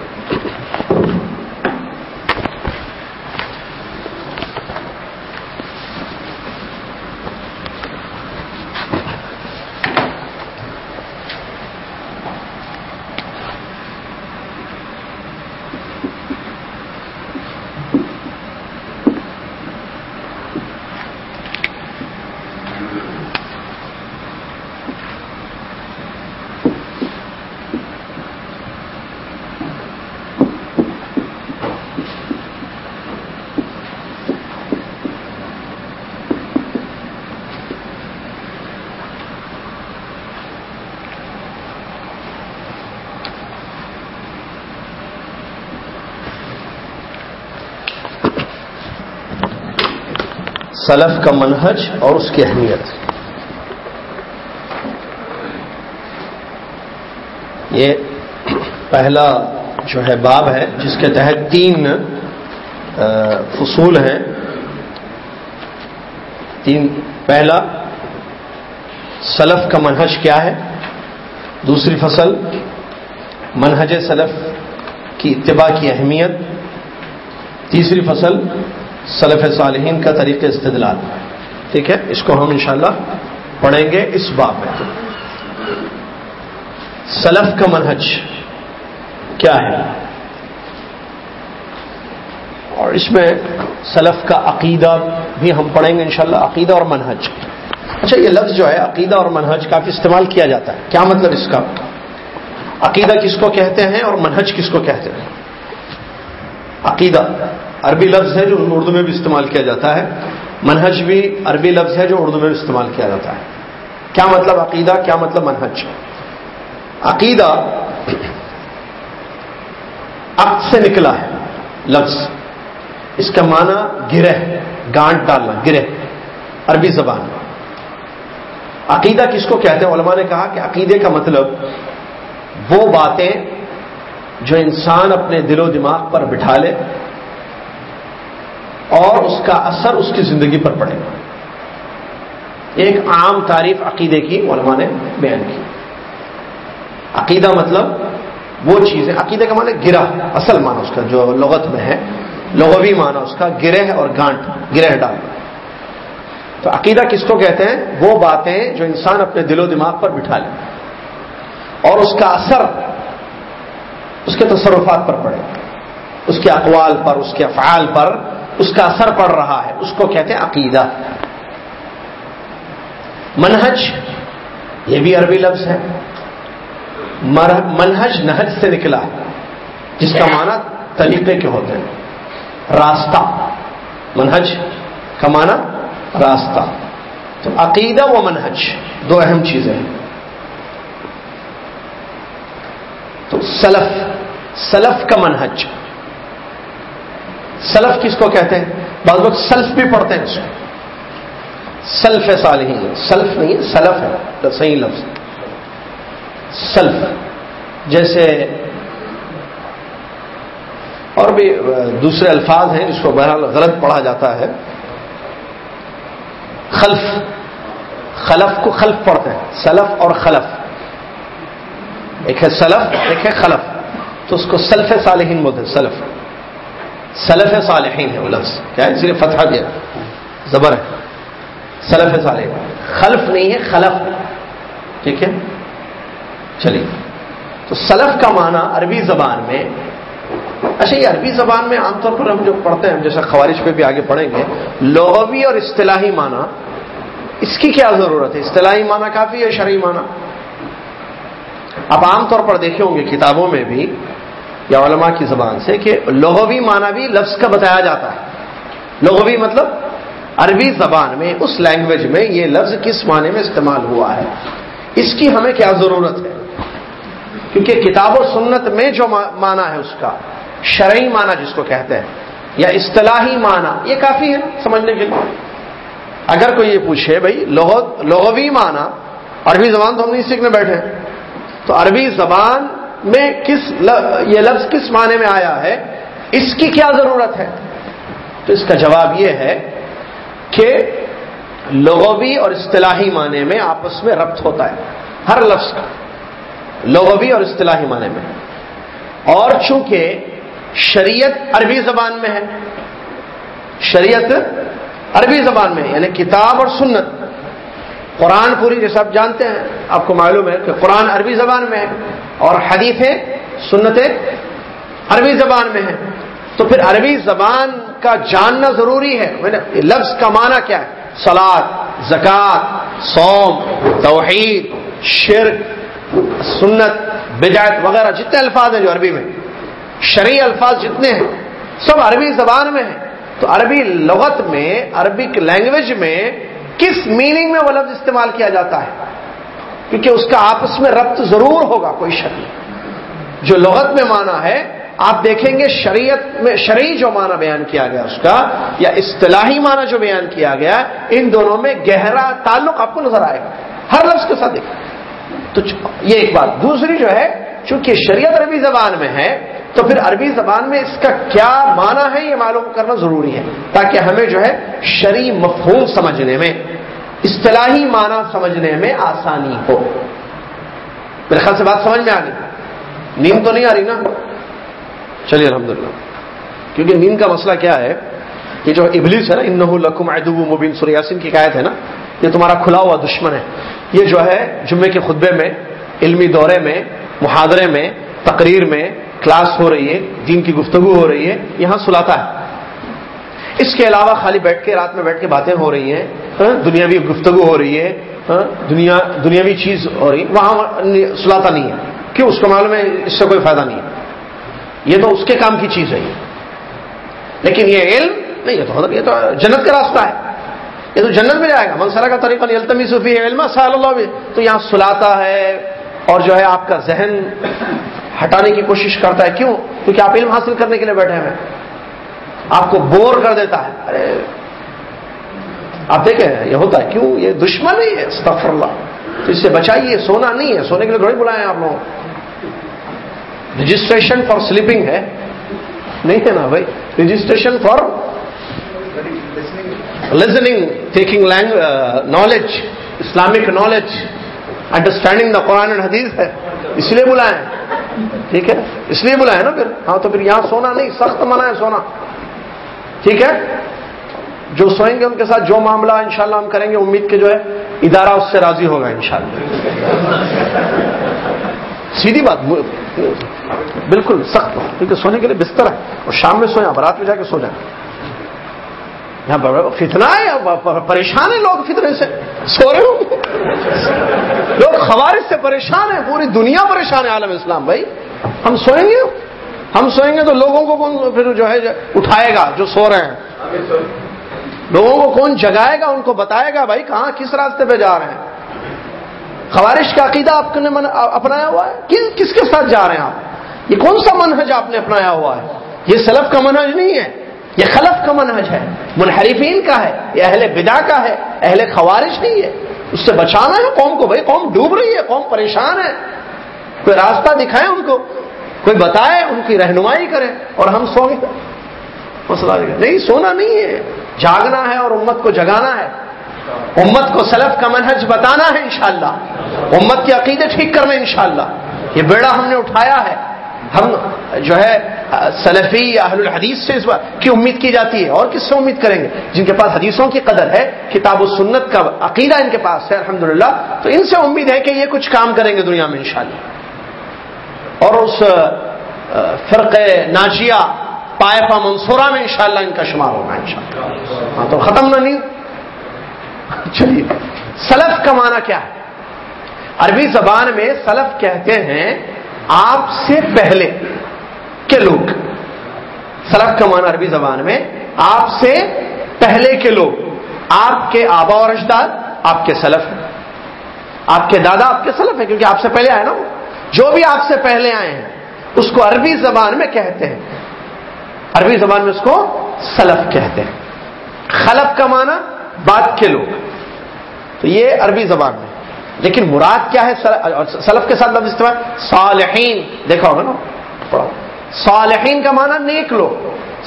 B: سلف کا منہج اور اس کی اہمیت۔ یہ پہلا جو ہے باب ہے، جس کے تحت تین فصول ہیں۔ تین، پہلا، سلف کا منہج کیا ہے؟ دوسری فصل، منہج سلف کی اتباع کی اہمیت۔ تیسری فصل سلف صالحین کا طریقہ استدلال۔ ٹھیک ہے؟ اس کو ہم انشاءاللہ پڑھیں گے اس باب میں۔ سلف کا منہج کیا ہے؟ اور اس میں سلف کا عقیدہ بھی ہم پڑھیں گے انشاءاللہ، عقیدہ اور منہج۔ اچھا یہ لفظ جو ہے، عقیدہ اور منہج کافی استعمال کیا جاتا ہے۔ کیا مطلب اس کا؟ عقیدہ کس کو کہتے ہیں اور منہج کس کو کہتے ہیں؟ عقیدہ۔ عربی لفظ ہے جو اردو میں بھی استعمال کیا جاتا ہے۔ منہج بھی عربی لفظ ہے جو اردو میں بھی استعمال کیا جاتا ہے۔ کیا مطلب عقیدہ، کیا مطلب منہج؟ عقیدہ عقد سے نکلا ہے لفظ۔ اس کا معنی گرہ، گانٹ ڈالنا، گرہ، عربی زبان۔ عقیدہ کس کو کہتے ہیں؟ علماء نے کہا کہ عقیدے کا مطلب وہ باتیں جو انسان اپنے دل و دماغ پر بٹھا لے اور اس کا اثر اس کی زندگی پر پڑے گا۔ ایک عام تعریف عقیدے کی علماء نے بیان کی۔ عقیدہ مطلب وہ چیزیں عقیدے کا معنی گرہ، اصل معنی اس کا جو لغت میں ہے، لغوی معنی اس کا گرہ اور گانٹ گرہ ڈال۔ تو عقیدہ کس کو کہتے ہیں؟ وہ باتیں جو انسان اپنے دل و دماغ پر بٹھا لے۔ اور اس کا اثر اس کے تصرفات پر پڑے۔ اس کے اقوال پر، اس کے افعال پر اس کا اثر پڑ رہا ہے، اس کو کہتے ہیں عقیدہ۔ منہج، یہ بھی عربی لفظ ہے۔ منہج، نہج سے نکلا، جس کا معنی طریقے کے ہوتے ہیں۔ راستہ۔ منہج کا معنی راستہ۔ تو عقیدہ و منہج دو اہم چیزیں ہیں۔ تو سلف سلف کا منہج۔ سلف کس کو کہتے ہیں؟ بعض لوگ سلف بھی پڑھتے ہیں اس کو۔ سلف صالحین، سلف نہیں، سلف ہے صحیح لفظ۔ سلف، جیسے اور بھی دوسرے الفاظ ہیں جس کو بہرحال غلط پڑھا جاتا ہے۔ خلف خلف کو خلف پڑھتے ہیں، سلف اور خلف۔ ایک ہے سلف، ایک ہے خلف۔ تو اس کو سلف صالحین بولتے ہیں، سلف۔ سلف صالحین ہے وہ لفظ۔ کیا ہے؟ اس لیے فتح دیا۔ زبر ہے۔ سلف صالح خلف نہیں ہے، خلف۔ ٹھیک ہے؟ چلیے۔ تو سلف کا معنی عربی زبان میں اچھا یہ عربی زبان میں عام طور پر ہم جو پڑھتے ہیں جیسے خوارش پہ بھی آگے پڑھیں گے، لغوی اور اصطلاحی معنی، اس کی کیا ضرورت ہے؟ اصطلاحی معنی کافی ہے، شرعی معنی۔ آپ عام طور پر دیکھے ہوں گے کتابوں میں بھی یا علماء کی زبان سے کہ لغوی معنی بھی لفظ کا بتایا جاتا ہے۔ لغوی مطلب عربی زبان میں، اس لینگویج میں یہ لفظ کس معنی میں استعمال ہوا ہے۔ اس کی ہمیں کیا ضرورت ہے؟ کیونکہ کتاب و سنت میں جو معنی ہے اس کا، شرعی معنی جس کو کہتے ہیں، یا اصطلاحی معنی، یہ کافی ہے سمجھنے کے لیے۔ اگر کوئی یہ پوچھے بھائی لغوی معنی، عربی زبان تو ہم نہیں سیکھنے بیٹھے۔ تو عربی زبان میں کس یہ لفظ کس معنی میں آیا ہے؟ اس کی کیا ضرورت ہے؟ تو اس کا جواب یہ ہے کہ لغوی اور اصطلاحی معنی میں آپس میں ربط ہوتا ہے، ہر لفظ کا، لغوی اور اصطلاحی معنی میں۔ اور چونکہ شریعت عربی زبان میں ہے، شریعت عربی زبان میں یعنی کتاب اور سنت۔ قرآن پوری جیسے آپ جانتے ہیں، آپ کو معلوم ہے کہ قرآن عربی زبان میں ہے اور حدیثیں سنتیں عربی زبان میں ہیں تو پھر عربی زبان کا جاننا ضروری ہے۔ لفظ کا معنی کیا ہے؟ سلاد زکات سوم توحید، شرک، سنت بجایت وغیرہ، جتنے الفاظ ہیں جو عربی میں۔ شرعی الفاظ جتنے ہیں، سب عربی زبان میں ہیں۔ تو عربی لغت میں عربک لینگویج میں کس میننگ میں وہ لفظ استعمال کیا جاتا ہے؟ کیونکہ اس کا آپس میں ربط ضرور ہوگا، کوئی شکل جو لغت میں مانا ہے، آپ دیکھیں گے شریعت میں، شرعی جو معنی بیان کیا گیا اس کا، یا اصطلاحی معنی جو بیان کیا گیا، ان دونوں میں گہرا تعلق آپ کو نظر آئے گا۔ ہر لفظ کے ساتھ دیکھیں۔ تو یہ ایک بات۔ دوسری جو ہے، چونکہ شریعت عربی زبان میں ہے تو پھر عربی زبان میں اس کا کیا معنی ہے یہ معلوم کرنا ضروری ہے تاکہ ہمیں جو ہے شرعی مفہوم سمجھنے میں، اصطلاحی معنی سمجھنے میں آسانی ہو۔ میرے خیال سے بات سمجھ میں آ گئی۔ نیم تو نہیں آ رہی نا؟ چلیے الحمد للہ کیونکہ نیم کا مسئلہ کیا ہے کہ جو ابلیس ہے نا ان لکم ادب مبین۔ سریاسین کی قائد ہے نا، یہ تمہارا کھلا ہوا دشمن ہے۔ یہ جو ہے جمعے کے خطبے میں، علمی دورے میں محاورے میں، تقریر میں کلاس ہو رہی ہے، دین کی گفتگو ہو رہی ہے، یہاں سلاتا ہے۔ اس کے علاوہ خالی بیٹھ کے، رات میں بیٹھ کے باتیں ہو رہی ہیں ہاں، دنیاوی گفتگو ہو رہی ہے ہاں، دنیا، دنیاوی چیز ہو رہی ہے، وہاں سلاتا نہیں ہے۔ کیوں؟ اس کو معلوم ہے، اس سے کوئی فائدہ نہیں ہے۔ یہ تو اس کے کام کی چیز ہے یہ۔ لیکن یہ علم نہیں، یہ تو مطلب یہ تو جنت کا راستہ ہے۔ یہ تو جنت میں جائے گا۔ منصرا کا طریقہ التمی صوفی ہے علم اللہ تو یہاں سلاتا ہے۔ اور جو ہے آپ کا ذہن ہٹانے کی کوشش کرتا ہے کیوں؟ کیونکہ آپ علم حاصل کرنے کے لیے بیٹھے ہیں۔ آپ کو بور کر دیتا ہے۔ ارے، آپ دیکھیں، یہ ہوتا ہے، کیوں؟ یہ دشمن نہیں ہے استغفر اللہ تو اس سے بچائیے، سونا نہیں ہے۔ سونے کے لیے تھوڑی بلائے آپ لوگ رجسٹریشن فار سلیپنگ ہے۔ نہیں ہے نا بھائی؟ Registration for listening taking language knowledge Islamic knowledge understanding the Quran and Hadith ہے. اس لیے بلائیں. ٹھیک ہے؟ اس لیے بلائیں نا پھر. ہاں تو پھر یہاں سونا نہیں، سخت منع ہے سونا. ٹھیک ہے؟ جو سوئیں گے ان کے ساتھ جو معاملہ انشاءاللہ ہم کریں گے، امید کے جو ہے، ادارہ اس سے راضی ہوگا انشاءاللہ. سیدھی بات بالکل سخت کیونکہ سونے کے لیے بستر ہے اور شام میں سویا برات میں جا کے سو جائیں. فتنا ہے پریشان ہے لوگ فتنے سے۔ سو رہے ہو لوگ خوارش سے پریشان ہیں، پوری دنیا پریشان ہے عالم اسلام۔ بھائی، ہم سوئیں گے؟ ہم سوئیں گے تو لوگوں کو کون پھر جو ہے اٹھائے گا جو سو رہے ہیں؟ لوگوں کو کون جگائے گا، ان کو بتائے گا، بھائی، کہاں، کس راستے پہ جا رہے ہیں؟ خوارش کا عقیدہ آپ نے اپنایا ہوا ہے؟ کس کے ساتھ جا رہے ہیں آپ؟ یہ کون سا منہج آپ نے اپنایا ہوا ہے؟ یہ سلف کا منہج نہیں ہے۔ یہ خلف کا منہج ہے، منحرفین کا ہے، یہ اہل بدا کا ہے، اہل خوارش نہیں ہے۔ اس سے بچانا ہے قوم کو بھائی، قوم ڈوب رہی ہے، قوم پریشان ہے۔ کوئی راستہ دکھائے ان کو، کوئی بتائے ان کی رہنمائی کرے اور ہم سو گے۔ مسئلہ نہیں، سونا نہیں ہے۔ جاگنا ہے اور امت کو جگانا ہے۔ امت کو سلف کا منہج بتانا ہے انشاءاللہ۔ امت کے عقیدے ٹھیک کرنا انشاءاللہ۔ یہ بیڑا ہم نے اٹھایا ہے۔ ہم جو ہے، سلفی یا اہل الحدیث سے اس بات کی امید کی جاتی ہے، اور کس سے امید کریں گے؟ جن کے پاس حدیثوں کی قدر ہے، کتاب و سنت کا عقیدہ ان کے پاس ہے، الحمدللہ، تو ان سے امید ہے کہ یہ کچھ کام کریں گے دنیا میں انشاءاللہ۔ اور اس فرق ناجیہ پائفا منصورہ میں انشاءاللہ ان کا شمار ہوگا انشاءاللہ۔ ہاں تو ختم نہ نہیں۔ چلیے، سلف کا معنی کیا ہے؟ عربی زبان میں سلف کہتے ہیں آپ سے پہلے کے لوگ۔ سلف کا معنی عربی زبان میں، آپ سے پہلے کے لوگ۔ آپ کے آبا اور اجداد، آپ کے سلف۔ ہیں آپ کے دادا، آپ کے سلف ہیں، کیونکہ آپ سے پہلے آئے نا جو بھی آپ سے پہلے آئے ہیں، اس کو عربی زبان میں کہتے ہیں۔ عربی زبان میں اس کو سلف کہتے ہیں۔ خلف کا معنی بعد کے لوگ۔ تو یہ عربی زبان میں۔ لیکن مراد کیا ہے سلف کے ساتھ لفظ استعمال؟ صالحین. دیکھا ہوگا نا؟ صالحین کا معنی نیک لوگ.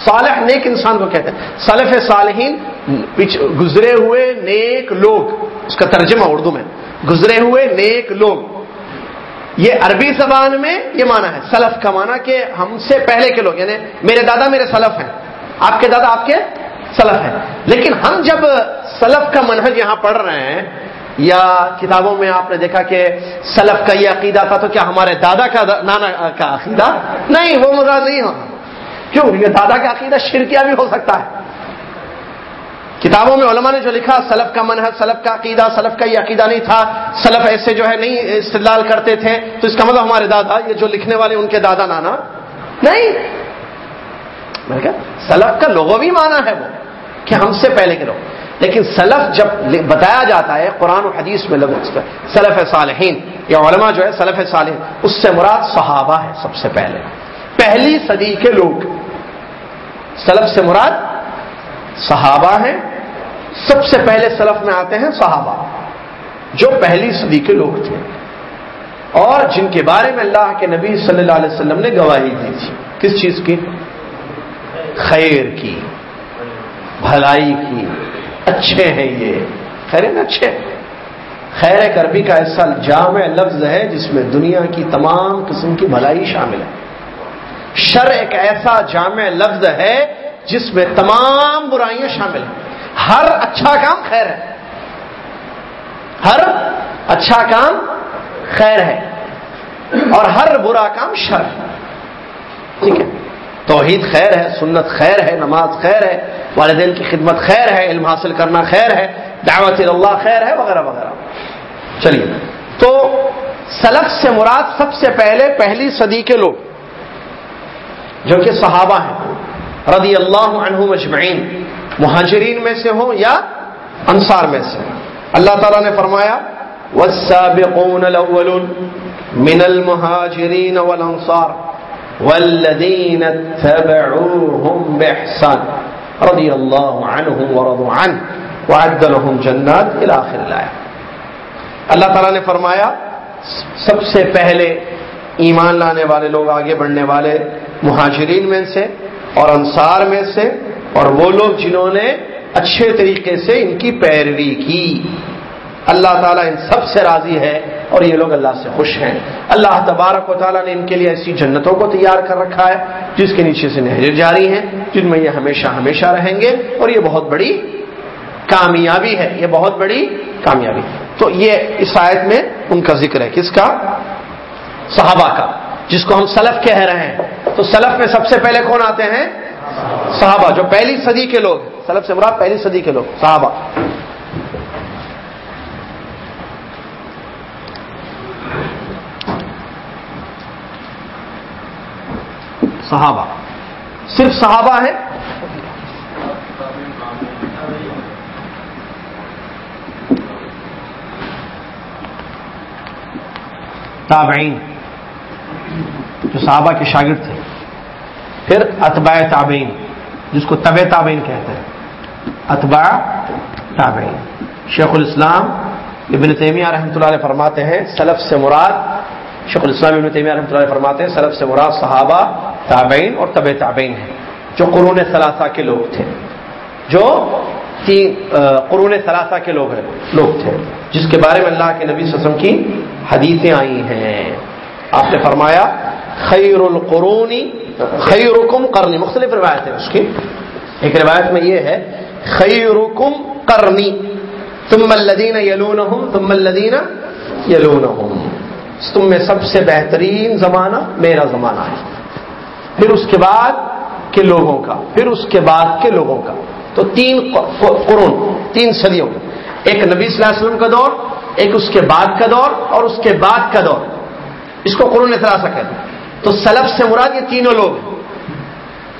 B: صالح نیک انسان کو کہتے ہیں. سلف صالحین گزرے ہوئے نیک لوگ. اس کا ترجمہ اردو میں. گزرے ہوئے نیک لوگ. یہ عربی زبان میں یہ معنی ہے. سلف کا معنی کہ ہم سے پہلے کے لوگ. یعنی میرے دادا میرے سلف ہیں. آپ کے دادا آپ کے سلف ہیں. لیکن ہم جب سلف کا منہج یہاں پڑھ رہے ہیں یا کتابوں میں آپ نے دیکھا کہ سلف کا یہ عقیدہ تھا تو کیا ہمارے دادا کا نانا کا عقیدہ؟ نہیں، وہ مراد نہیں ہوگا کیوں؟ یہ دادا کا عقیدہ شرکیہ بھی ہو سکتا ہے۔ کتابوں میں علماء نے جو لکھا، سلف کا منحص سلف کا عقیدہ، سلف کا یہ عقیدہ نہیں تھا۔ سلف ایسے جو ہے نہیں استدلال کرتے تھے۔ تو اس کا مطلب ہمارے دادا، یہ جو لکھنے والے ان کے دادا نانا۔ نہیں۔ سلف کا لوگوں بھی مانا ہے وہ، کہ ہم سے پہلے کے لوگ۔ لیکن سلف جب بتایا جاتا ہے قرآن و حدیث میں لوگ سلف صالحین، یا علماء جو ہے سلف صالحین، اس سے مراد صحابہ ہے سب سے پہلے۔ پہلی صدی کے لوگ، سلف سے مراد صحابہ ہیں۔ سب سے پہلے سلف میں آتے ہیں صحابہ، جو پہلی صدی کے لوگ تھے۔ اور جن کے بارے میں اللہ کے نبی صلی اللہ علیہ وسلم نے گواہی دی تھی۔ کس چیز کی؟ خیر کی، بھلائی کی۔ اچھے ہیں یہ۔ خیر اچھے۔ خیر کربی کا ایسا جامع لفظ ہے جس میں دنیا کی تمام قسم کی بھلائی شامل ہے۔ شر ایک ایسا جامع لفظ ہے جس میں تمام برائیاں شامل ہیں۔ ہر اچھا کام خیر ہے۔ ہر اچھا کام خیر ہے۔ اور ہر برا کام شر۔ ہے توحید خیر ہے، سنت خیر ہے، نماز خیر ہے، والدین کی خدمت خیر ہے، علم حاصل کرنا خیر ہے، دعوت اللہ خیر ہے، وغیرہ وغیرہ۔ چلیے۔ تو سلف سے مراد سب سے پہلے پہلی صدی کے لوگ، جو کہ صحابہ ہیں، رضی اللہ عنہ مجمعین مہاجرین میں سے ہوں یا انصار میں سے۔ اللہ تعالیٰ نے فرمایا، والسابقون الاولون من المهاجرين والانصار۔ والذين اتبعوهم بإحسان رضي الله عنهم ورضوا عنه وعد لهم جنات الى اخر الايه اللہ تعالیٰ نے فرمایا، سب سے پہلے ایمان لانے والے لوگ آگے بڑھنے والے مہاجرین میں سے اور انصار میں سے اور وہ لوگ جنہوں نے اچھے طریقے سے ان کی پیروی کی۔ اللہ تعالیٰ ان سب سے راضی ہے اور یہ لوگ اللہ سے خوش ہیں۔ اللہ تبارک و تعالیٰ نے ان کے لیے ایسی جنتوں کو تیار کر رکھا ہے، جس کے نیچے سے نہر جاری ہیں، جن میں یہ ہمیشہ ہمیشہ رہیں گے اور یہ بہت بڑی کامیابی ہے۔ یہ بہت بڑی کامیابی۔ تو یہ اس آیت میں ان کا ذکر ہے۔ کس کا؟ صحابہ کا، جس کو ہم سلف کہہ رہے ہیں۔ تو سلف میں سب سے پہلے کون آتے ہیں؟ صحابہ۔ جو پہلی صدی کے لوگ سلف سے مراد پہلی صدی کے لوگ، صحابہ۔ صحابہ۔ صرف صحابہ ہے تابعین۔ جو صحابہ کے شاگرد تھے۔ پھر اتباع تابعین، جس کو طب تابعین کہتے ہیں۔ اتباع تابعین۔ شیخ الاسلام ابن تیمیہ رحمۃ اللہ علیہ فرماتے ہیں، سلف سے مراد شیخ الاسلام ابن تیمیہ رحمۃ اللہ فرماتے ہیں، سلف سے مراد صحابہ، تابعین اور طب تابعین ہیں، جو قرون ثلاثہ کے لوگ تھے۔ جو تین قرون ثلاثہ کے لوگ لوگ تھے۔ جس کے بارے میں اللہ کے نبی وسلم کی حدیثیں آئی ہیں۔ آپ نے فرمایا خیر القرونی خیرکم کرنی مختلف روایت ہے اس کی۔ ایک روایت میں یہ ہے، خیرکم کرنی تم الدین یلون تم الدین یلون تم میں سب سے بہترین زمانہ میرا زمانہ ہے۔ پھر اس کے بعد کے لوگوں کا، پھر اس کے بعد کے لوگوں کا۔ تو تین قرون، تین صدیوں۔ ایک نبی صلی اللہ علیہ وسلم کا دور، ایک اس کے بعد کا دور اور اس کے بعد کا دور۔ اس کو قرون ثلاثہ کہتے ہیں۔ تو سلف سے مراد یہ تینوں لوگ ہیں۔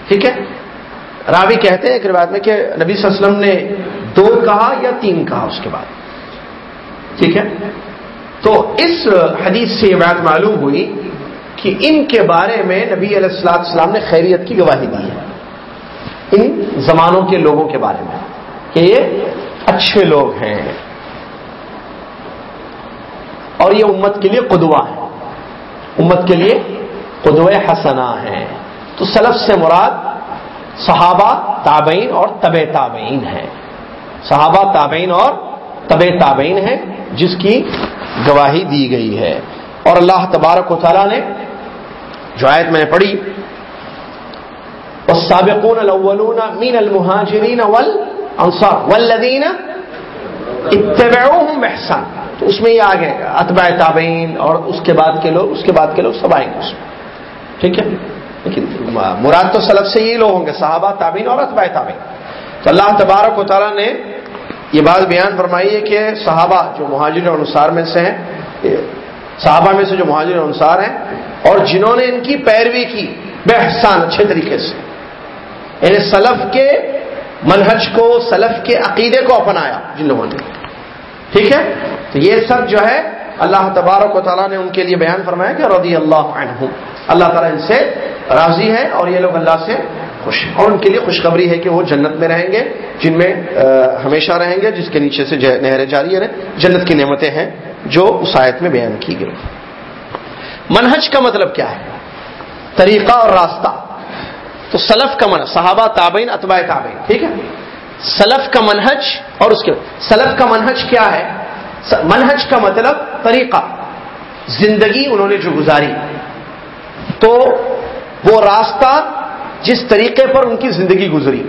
B: ٹھیک ہے؟ راوی کہتے ہیں ایک روایت میں کہ نبی صلی اللہ علیہ وسلم نے دو کہا یا تین کہا اس کے بعد۔ ٹھیک ہے؟ تو اس حدیث سے یہ بات معلوم ہوئی کہ ان کے بارے میں نبی علیہ السلاط السلام نے خیریت کی گواہی دی ہے۔ ان زمانوں کے لوگوں کے بارے میں کہ یہ اچھے لوگ ہیں۔ اور یہ امت کے لیے قدوہ ہے۔ امت کے لیے قدو حسنا ہیں تو سلف سے مراد صحابہ تابعین اور طب تابعین ہیں۔ صحابہ تابعین اور طب تابعین ہیں جس کی گواہی دی گئی ہے۔ اور اللہ تبارک و تعالیٰ نے جو آیت میں نے پڑھی سابقون الاولون مین المہاجرین والانصار والذین اتبعوهم بحسان تو اس میں یہ آگے اتباع تابعین اور اس کے بعد کے لوگ، اس کے بعد کے لوگ سب آئیں گے اس میں۔ ٹھیک ہے؟ لیکن مراد تو سلف سے یہی لوگ ہوں گے، صحابہ، تابعین اور اتباع تابعین۔ تو اللہ تبارک و تعالیٰ نے یہ بات بیان فرمائی ہے کہ صحابہ جو مہاجر اور انصار میں سے ہیں صحابہ میں سے جو مہاجر اور انصار ہیں، اور جنہوں نے ان کی پیروی کی بحسان اچھے طریقے سے۔ یعنی سلف کے منہج کو، سلف کے عقیدے کو اپنایا جن لوگوں نے۔ ٹھیک ہے؟ تو یہ سب جو ہے، اللہ تبارک و تعالیٰ نے ان کے لیے بیان فرمایا کہ رضی اللہ عنہ اللہ تعالیٰ ان سے راضی ہے اور یہ لوگ اللہ سے خوش اور ان کے لیے خوشخبری ہے کہ وہ جنت میں رہیں گے، جن میں ہمیشہ رہیں گے، جس کے نیچے سے نہریں جاری ہیں۔ جنت کی نعمتیں ہیں جو اس آیت میں بیان کی گئی۔ منہج کا مطلب کیا ہے؟ طریقہ اور راستہ۔ تو سلف کا منہج، صحابہ، تابعین، اتباع تابعین، ٹھیک ہے؟ سلف کا منہج اور اس کے سلف کا منہج کیا ہے؟ منہج کا مطلب طریقہ۔ زندگی انہوں نے جو گزاری، تو وہ راستہ جس طریقے پر ان کی زندگی گزری،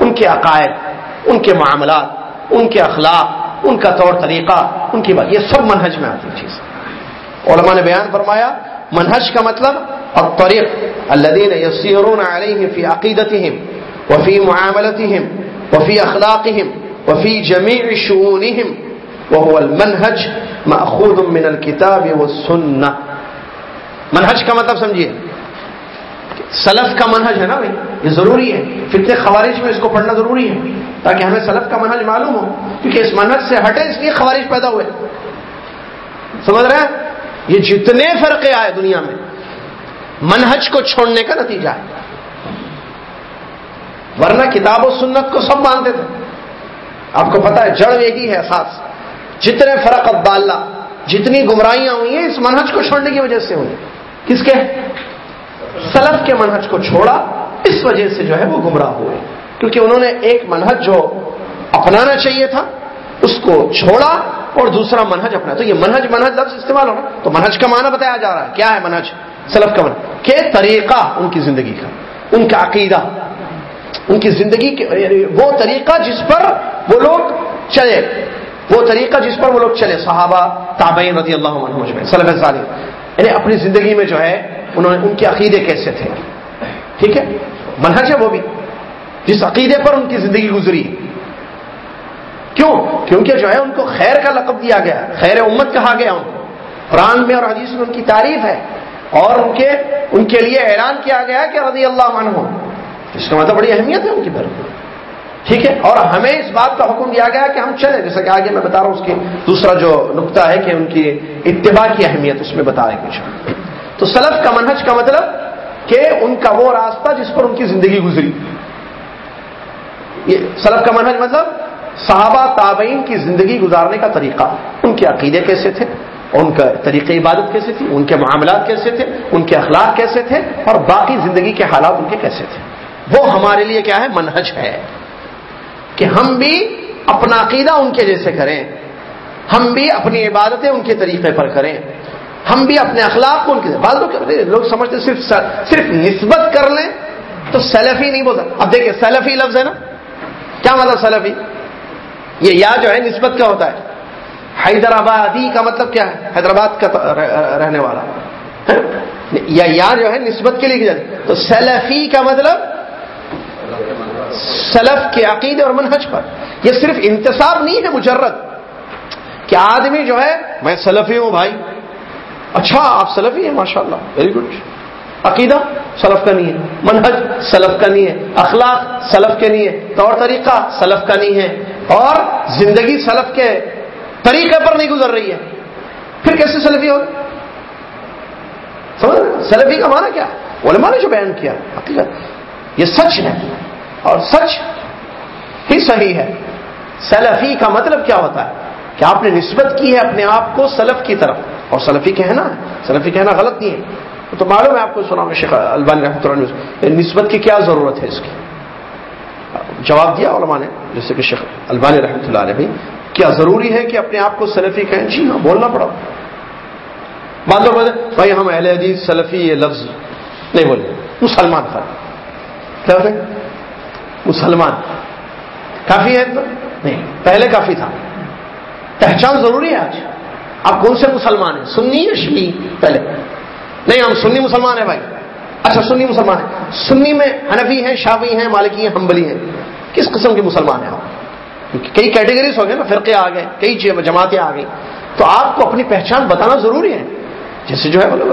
B: ان کے عقائد، ان کے معاملات، ان کے اخلاق، ان کا طور طریقہ، ان کی بات، یہ سب منہج میں آتی چیز علماء نے بیان فرمایا، منہج کا مطلب اور طریق الدین یسیرون علیہ فی عقیدتہم وفی معاملتہم وفی اخلاقہم وفی جمیع شؤونہم وهو المنهج ماخوذ من الكتاب والسنہ۔ منہج کا مطلب سمجھیے۔ سلف کا منہج ہے نا بھائی؟ یہ ضروری ہے۔ فتنے خوارج میں اس کو پڑھنا ضروری ہے۔ تاکہ ہمیں سلف کا منہج معلوم ہو۔ کیونکہ اس منہج سے ہٹے، اس لیے خوارج پیدا ہوئے۔ سمجھ رہے ہیں؟ یہ جتنے فرقے آئے دنیا میں، منہج کو چھوڑنے کا نتیجہ ہے۔ ورنہ کتاب و سنت کو سب مانتے تھے۔ آپ کو پتا ہے، جڑ یہی ہے احساس جتنے فرق ابداللہ جتنی گمراہیاں ہوئی ہیں، اس منہج کو چھوڑنے کی وجہ سے ہوئی۔ کس کے؟ سلف کے منہج کو چھوڑا، اس وجہ سے جو ہے وہ گمراہ ہوئے۔ کیونکہ انہوں نے ایک منہج جو اپنانا چاہیے تھا، اس کو چھوڑا اور دوسرا منہج اپنا۔ تو یہ منہج منہج لفظ استعمال ہونا تو منہج کا معنی بتایا جا رہا ہے۔ کیا ہے منہج؟ سلف کا منہج۔ کہ طریقہ ان کی زندگی کا، ان کا عقیدہ۔ ان کی زندگی کے، وہ طریقہ جس پر وہ لوگ چلے۔ وہ طریقہ جس پر وہ لوگ چلے۔ صحابہ، تابعین رضی اللہ عنہ سلف صالح۔ یعنی اپنی زندگی میں جو ہے انہوں نے ان کے عقیدے کیسے تھے؟ ٹھیک ہے؟ منہج ہے وہ بھی۔ جس عقیدے پر ان کی زندگی گزری۔ کیوں؟ کیونکہ جو ہے ان کو خیر کا لقب دیا گیا، خیر امت کہا گیا ان کو۔ قرآن میں اور حدیث میں ان کی تعریف ہے۔ اور ان کے ان کے لیے اعلان کیا گیا کہ رضی اللہ عنہ۔ اس کا مطلب بڑی اہمیت ہے ان کی بالکل ٹھیک ہے؟ اور ہمیں اس بات کا حکم دیا گیا کہ ہم چلیں۔ جیسا کہ آگے میں بتا رہا ہوں، اس کی دوسرا جو نقطہ ہے کہ ان کی اتباع کی اہمیت، اس میں بتا رہے کچھ تو سلف کا منہج کا مطلب کہ ان کا وہ راستہ جس پر ان کی زندگی گزری۔ یہ سلف کا منہج مطلب صحابہ تابعین کی زندگی گزارنے کا طریقہ۔ ان کے عقیدے کیسے تھے؟ ان کا طریقہ عبادت کیسے تھی؟ ان کے معاملات کیسے تھے؟ ان کے اخلاق کیسے تھے؟ اور باقی زندگی کے حالات ان کے کیسے تھے؟ وہ ہمارے لیے کیا ہے؟ منہج ہے۔ کہ ہم بھی اپنا عقیدہ ان کے جیسے کریں۔ ہم بھی اپنی عبادتیں ان کے طریقے پر کریں۔ ہم بھی اپنے اخلاق کو ان کے بعض لوگ لوگ سمجھتے صرف صرف نسبت کر لیں تو سیلفی نہیں بولتا۔ اب دیکھیں سیلفی لفظ ہے نا؟ کیا مطلب سیلفی یہ یا جو ہے نسبت کا ہوتا ہے۔ حیدرآبادی کا مطلب کیا ہے؟ حیدرآباد کا رہنے والا۔ یا یا جو ہے نسبت کے لیے تو سیلفی کا مطلب سلف کے عقیدے اور منہج پر۔ یہ صرف انتصاب نہیں ہے، مجرد کہ آدمی جو ہے، میں سلفی ہوں بھائی۔ اچھا آپ سلفی ہیں ماشاء اللہ ویری گڈ عقیدہ سلف کا نہیں ہے، منہج سلف کا نہیں ہے، اخلاق سلف کے نہیں ہے، طور طریقہ سلف کا نہیں ہے، اور زندگی سلف کے طریقے پر نہیں گزر رہی ہے۔ پھر کیسے سلفی ہوگی؟ سمجھ سلفی کا معنی کیا؟ علماء نے جو بیان کیا حقیقت یہ سچ ہے، اور سچ ہی صحیح ہے۔ سلفی کا مطلب کیا ہوتا ہے؟ کہ آپ نے نسبت کی ہے اپنے آپ کو سلف کی طرف اور سلفی کہنا سلفی کہنا غلط نہیں ہے۔ تو معلوم ہے آپ کو سنا شیخ البانی رحمۃ اللہ نسبت کی کیا ضرورت ہے اس کی؟ جواب دیا علماء نے، جیسے کہ شیخ البانی رحمۃ اللہ علیہ بھی، کیا ضروری ہے کہ اپنے آپ کو سلفی کہیں؟ جی ہاں بولنا پڑا۔ بعض لوگ بولے بھائی ہم اہل حدیث سلفی یہ لفظ نہیں بولے۔ مسلمان تھا۔ کیا مسلمان۔ کافی ہے تو نہیں، پہلے کافی تھا۔ پہچان ضروری ہے آج۔ آپ کون سے مسلمان ہیں؟ سنی یا شی پہلے۔ نہیں، ہم سنی مسلمان ہیں بھائی۔ اچھا سنی مسلمان ہیں۔ سنی میں حنفی ہیں شافی ہیں، مالکی ہیں ہمبلی ہیں۔ کس قسم کے مسلمان ہیں آپ؟ کئی کیٹیگریز ہو گئے نا، فرقے آ گئے، کئی جماعتیں آ گئی تو آپ کو اپنی پہچان بتانا ضروری ہے۔ جیسے جو ہے مطلب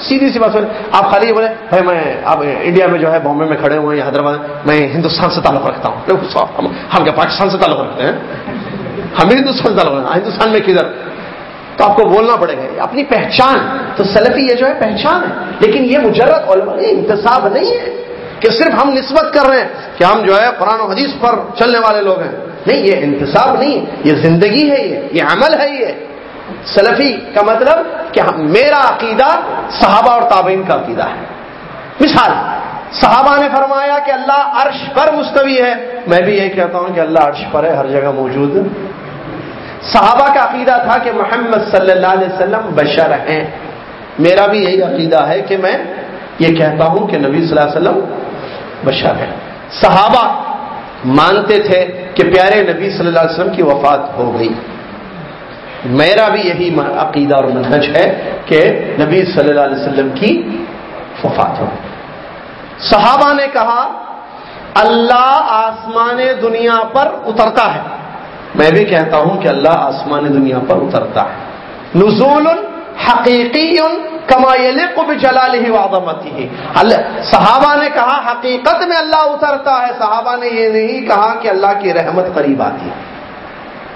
B: سیدھی سی بات آپ خالی یہ بولے بھائی، میں آپ انڈیا میں جو ہے، بامبے میں کھڑے ہوئے ہیں، حیدرآباد میں، ہندوستان سے تعلق رکھتا ہوں۔ ہم کیا، پاکستان سے تعلق رکھتے ہیں؟ ہم ہندوستان سے تعلق ہندوستان میں کدھر؟ تو آپ کو بولنا پڑے گا، اپنی پہچان۔ تو سلفی یہ جو ہے، پہچان ہے۔ لیکن یہ مجرد علماء انتصاب نہیں ہے کہ صرف ہم نسبت کر رہے ہیں کہ ہم جو ہے قرآن و حدیث پر چلنے والے لوگ ہیں۔ نہیں، یہ انتصاب نہیں یہ زندگی ہے یہ یہ عمل ہے یہ۔ سلفی کا مطلب کہ میرا عقیدہ صحابہ اور تابعین کا عقیدہ ہے۔ مثال صحابہ نے فرمایا کہ اللہ عرش پر مستوی ہے۔ میں بھی یہ کہتا ہوں کہ اللہ عرش پر ہے، ہر جگہ موجود۔ صحابہ کا عقیدہ تھا کہ محمد صلی اللہ علیہ وسلم بشر ہیں۔ میرا بھی یہی عقیدہ ہے کہ میں یہ کہتا ہوں کہ نبی صلی اللہ علیہ وسلم بشر ہے صحابہ مانتے تھے کہ پیارے نبی صلی اللہ علیہ وسلم کی وفات ہو گئی۔ میرا بھی یہی عقیدہ اور منہج ہے کہ نبی صلی اللہ علیہ وسلم کی وفات ہو گئی۔ صحابہ نے کہا، اللہ آسمان دنیا پر اترتا ہے۔ میں بھی کہتا ہوں کہ اللہ آسمان دنیا پر اترتا ہے۔ نزول حقیقی کما کو بھی جلا لی وادمتی اللہ، صحابہ نے کہا، حقیقت میں اللہ اترتا ہے۔ صحابہ نے یہ نہیں کہا کہ اللہ کی رحمت قریب آتی ہے۔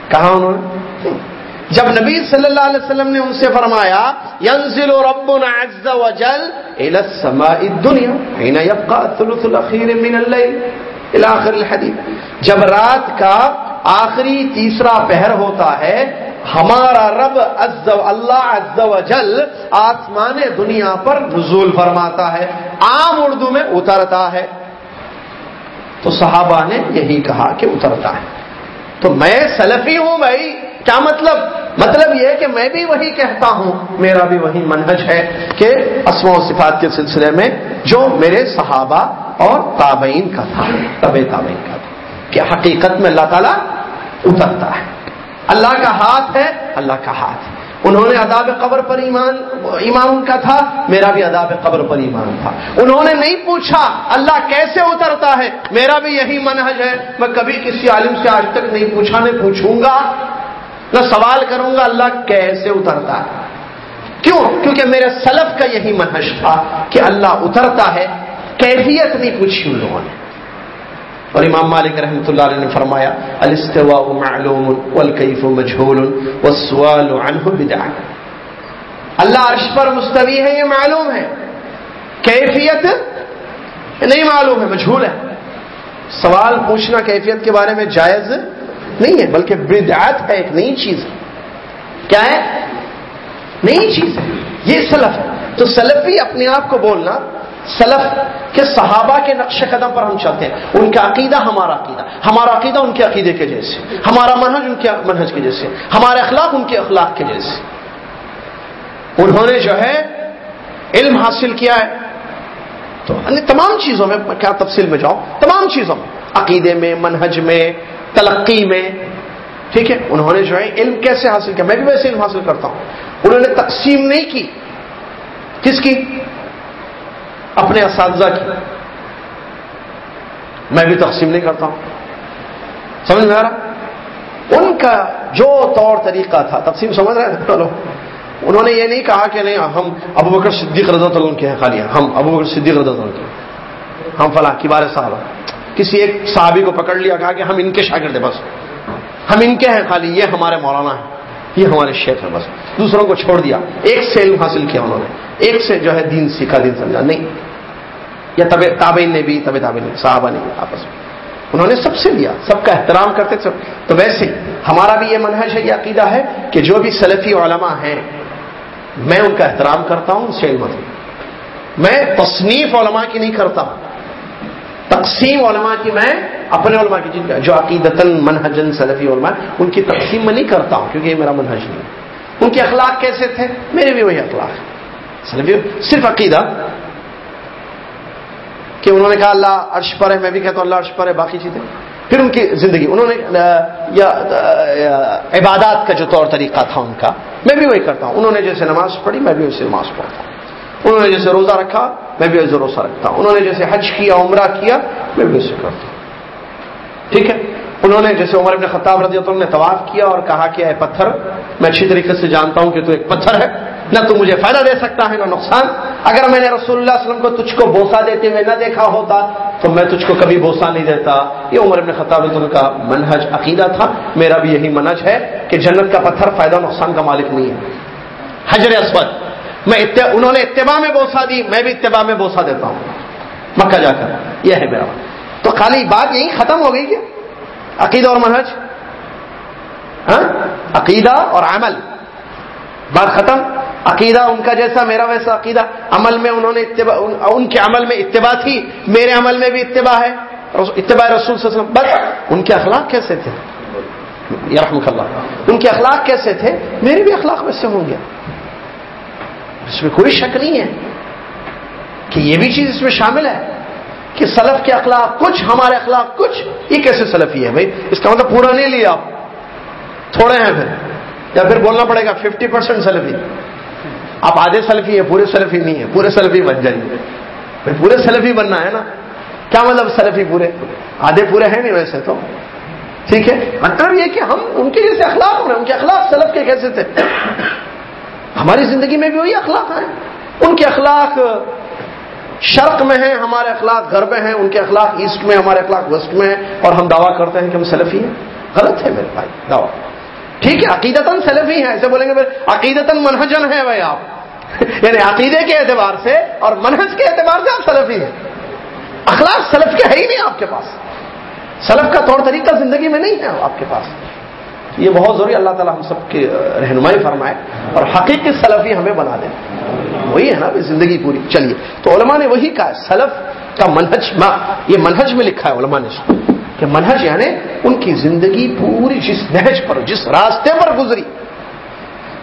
B: کہا انہوں نے جب نبی صلی اللہ علیہ وسلم نے ان سے فرمایا، ينزل ربنا عز وجل الى السماء الدنيا حين يبقى الثلث الاخير من الليل الى اخر الحديث. جب رات کا آخری تیسرا پہر ہوتا ہے، ہمارا رب عز و اللہ عز و جل آسمان دنیا پر نزول فرماتا ہے، عام اردو میں اترتا ہے. تو صحابہ نے یہی کہا کہ اترتا ہے. تو میں سلفی ہوں بھائی کیا مطلب؟ مطلب یہ کہ میں بھی وہی کہتا ہوں، میرا بھی وہی منہج ہے کہ اسما و صفات کے سلسلے میں جو میرے صحابہ اور تابعین کا تھا طب تابعین کا تھا، کہ حقیقت میں اللہ تعالیٰ اترتا ہے۔ اللہ کا ہاتھ ہے، اللہ کا ہاتھ انہوں نے اداب قبر پر ایمان ایمان ان کا تھا، میرا بھی اداب قبر پر ایمان تھا۔ انہوں نے نہیں پوچھا اللہ کیسے اترتا ہے، میرا بھی یہی منہج ہے۔ میں کبھی کسی عالم سے آج تک نہیں پوچھا نہیں پوچھوں گا۔ نہ سوال کروں گا، اللہ کیسے اترتا ہے؟ کیوں؟ کیونکہ میرے سلف کا یہی منہج تھا کہ اللہ اترتا ہے، کیفیت نہیں پوچھی ان لوگوں نے۔ اور امام مالک رحمۃ اللہ علیہ نے فرمایا، الاستواء معلوم والکیف مجھول والسوال عنہ بدعہ۔ اللہ عرش پر مستوی ہے، یہ معلوم ہے۔ کیفیت نہیں معلوم ہے مجھول ہے۔ سوال پوچھنا کیفیت کے بارے میں جائز نہیں ہے، بلکہ بدعت ہے ایک نئی چیز ہے۔ کیا ہے؟ نئی چیز ہے۔ یہ سلف۔ ہے تو سلفی اپنے آپ کو بولنا، سلف کے صحابہ کے نقش قدم پر ہم چلتے ہیں۔ ان کا عقیدہ ہمارا عقیدہ۔ ہمارا عقیدہ ان کے عقیدے کے جیسے ہمارا منہج ان کے منہج کے جیسے ہمارے اخلاق ان کے اخلاق کے جیسے انہوں نے جو ہے علم حاصل کیا ہے۔ تو تمام چیزوں میں کیا تفصیل میں جاؤں؟ تمام چیزوں میں، عقیدے میں، منہج میں تلقی میں، ٹھیک ہے، انہوں نے جو ہے علم کیسے حاصل کیا؟ میں بھی ویسے علم حاصل کرتا ہوں۔ انہوں نے تقسیم نہیں کی۔ کس کی؟ اپنے اساتذہ کی۔ میں بھی تقسیم نہیں کرتا ہوں۔ سمجھ میں آ رہا؟ ان کا جو طور طریقہ تھا، تقسیم سمجھ رہے ہیں؟ چلو۔ انہوں نے یہ نہیں کہا کہ نہیں، ہم ابو بکر صدیق رضا اللہ کے ہیں خالی۔ ہم ابو بکر صدیق رضا اللہ کے ہم فلاں کی بار صاحب کسی ایک صحابی کو پکڑ لیا، کہا کہ ہم ان کے شاگرد ہیں، بس۔ ہم ان کے ہیں خالی، یہ ہمارے مولانا ہیں، یہ ہمارے شیخ ہیں، بس۔ دوسروں کو چھوڑ دیا۔ ایک سے علم حاصل کیا انہوں نے۔ ایک سے جو ہے دین سیکھا، دین سمجھا۔ نہیں۔ یا طب تابعین نے بھی طب تابعین نے، صحابہ نے آپس میں۔ انہوں نے سب سے لیا، سب کا احترام کرتے سب تو ویسے ہمارا بھی یہ منحج ہے، یہ عقیدہ ہے کہ جو بھی سلفی علماء ہیں، میں ان کا احترام کرتا ہوں سے علم میں تصنیف علماء کی نہیں کرتا۔ تقسیم علماء کی میں اپنے علماء کی جن کا جو عقیدتاً منہجن سلفی علماء، ان کی تقسیم میں نہیں کرتا ہوں، کیونکہ یہ میرا منہج نہیں ان کے اخلاق کیسے تھے؟ میرے بھی وہی اخلاق سلفی صرف عقیدہ۔ کہ انہوں نے کہا اللہ عرش پر ہے، میں بھی کہتا ہوں اللہ عرش پر ہے، باقی چیزیں۔ پھر ان کی زندگی، انہوں نے یا عبادات کا جو طور طریقہ تھا ان کا، میں بھی وہی کرتا ہوں۔ انہوں نے جیسے نماز پڑھی، میں بھی ویسے نماز پڑھتا ہوں۔ انہوں نے جیسے روزہ رکھا، میں بھی ویسے روزہ رکھتا ہوں۔ انہوں نے جیسے حج کیا، عمرہ کیا، میں بھی ویسے کرتا ہوں۔ ٹھیک ہے؟ انہوں نے جیسے عمر ابن خطاب رضی اللہ نے طواف کیا اور کہا کہ اے پتھر، میں اچھی طریقے سے جانتا ہوں کہ تو ایک پتھر ہے۔ نہ تو مجھے فائدہ دے سکتا ہے، نہ نقصان۔ اگر میں نے رسول اللہ علیہ وسلم کو تجھ کو بوسا دیتے ہوئے نہ دیکھا ہوتا، تو میں تجھ کو کبھی بوسا نہیں دیتا۔ یہ عمر ابن خطاب رضی کا منہج عقیدہ تھا۔ میرا بھی یہی منہج ہے کہ جنت کا پتھر فائدہ نقصان کا مالک نہیں ہے۔ حجر اسود۔ میں انہوں نے اتباع میں بوسا دی، میں بھی اتباع میں بوسا دیتا ہوں۔ مکہ جا کر، یہ ہے میرا۔ تو خالی بات یہی ختم ہو گئی کیا؟ عقیدہ اور منہج؟ ہاں؟ عقیدہ اور عمل۔ بات ختم۔ عقیدہ ان کا جیسا، میرا ویسا عقیدہ۔ عمل میں انہوں نے اتباع ان کے عمل میں اتباع تھی، میرے عمل میں بھی اتباع ہے۔ اتباع رسول صلی اللہ علیہ وسلم۔ بس، ان کے اخلاق کیسے تھے؟ اللہ۔ ان کے اخلاق کیسے تھے؟ میرے بھی اخلاق ویسے ہوں گے۔ اس میں کوئی شک نہیں ہے کہ یہ بھی چیز اس میں شامل ہے کہ سلف کے اخلاق کچھ، ہمارے اخلاق کچھ۔ یہ کیسے سلفی ہے بھائی؟ اس کا مطلب پورا نہیں لیا آپ۔ تھوڑے ہیں پھر۔ یا پھر بولنا پڑے گا ففٹی پرسینٹ سلفی آپ آدھے سلفی ہیں، پورے سلفی نہیں ہے پورے سلفی بن جائیے بھائی پورے سلفی بننا ہے نا۔ کیا مطلب سلفی پورے؟ آدھے پورے ہیں نہیں ویسے تو۔ ٹھیک ہے؟ مطلب یہ کہ ہم ان کے جیسے اخلاق ہو رہے ان کے اخلاق سلف کے کیسے تھے؟ ہماری زندگی میں بھی وہی اخلاق ہیں۔ ان کے اخلاق شرق میں ہیں، ہمارے اخلاق غرب ہیں، ان کے اخلاق ایسٹ میں، ہمارے اخلاق ویسٹ میں ہیں۔ اور ہم دعویٰ کرتے ہیں کہ ہم سلفی ہیں۔ غلط ہے میرے بھائی، دعویٰ۔ ٹھیک ہے، عقیدتاً سلفی ہیں۔ ایسے بولیں گے عقیدتاً منہجن ہے بھائی آپ۔ یعنی عقیدے کے اعتبار سے اور منہج کے اعتبار سے آپ سلفی ہیں۔ اخلاق سلف کے ہے ہی نہیں آپ کے پاس۔ سلف کا طور طریقہ زندگی میں نہیں ہے آپ کے پاس۔ یہ بہت ضروری اللہ تعالیٰ ہم سب کی رہنمائی فرمائے اور حقیقی سلفی ہمیں بنا دیں وہی ہے نا زندگی پوری۔ چلیے، تو علماء نے وہی کہا سلف کا منہج یہ منہج میں لکھا ہے علماء نے۔ کہ منہج یعنی ان کی زندگی پوری جس نہج پر، جس راستے پر گزری۔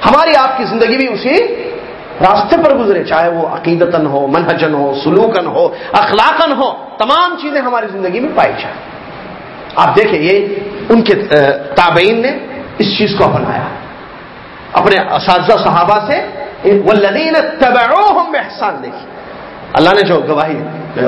B: ہماری آپ کی زندگی بھی اسی راستے پر گزرے، چاہے وہ عقیدتن ہو منہجن ہو سلوکن ہو اخلاقن ہو، تمام چیزیں ہماری زندگی میں پائی جائیں۔ آپ دیکھیں، یہ ان کے تابعین نے اس چیز کو اپنایا۔ اپنے اساتذہ، صحابہ سے وہ لدین تبعوہم بحسان دیکھی اللہ نے جو گواہی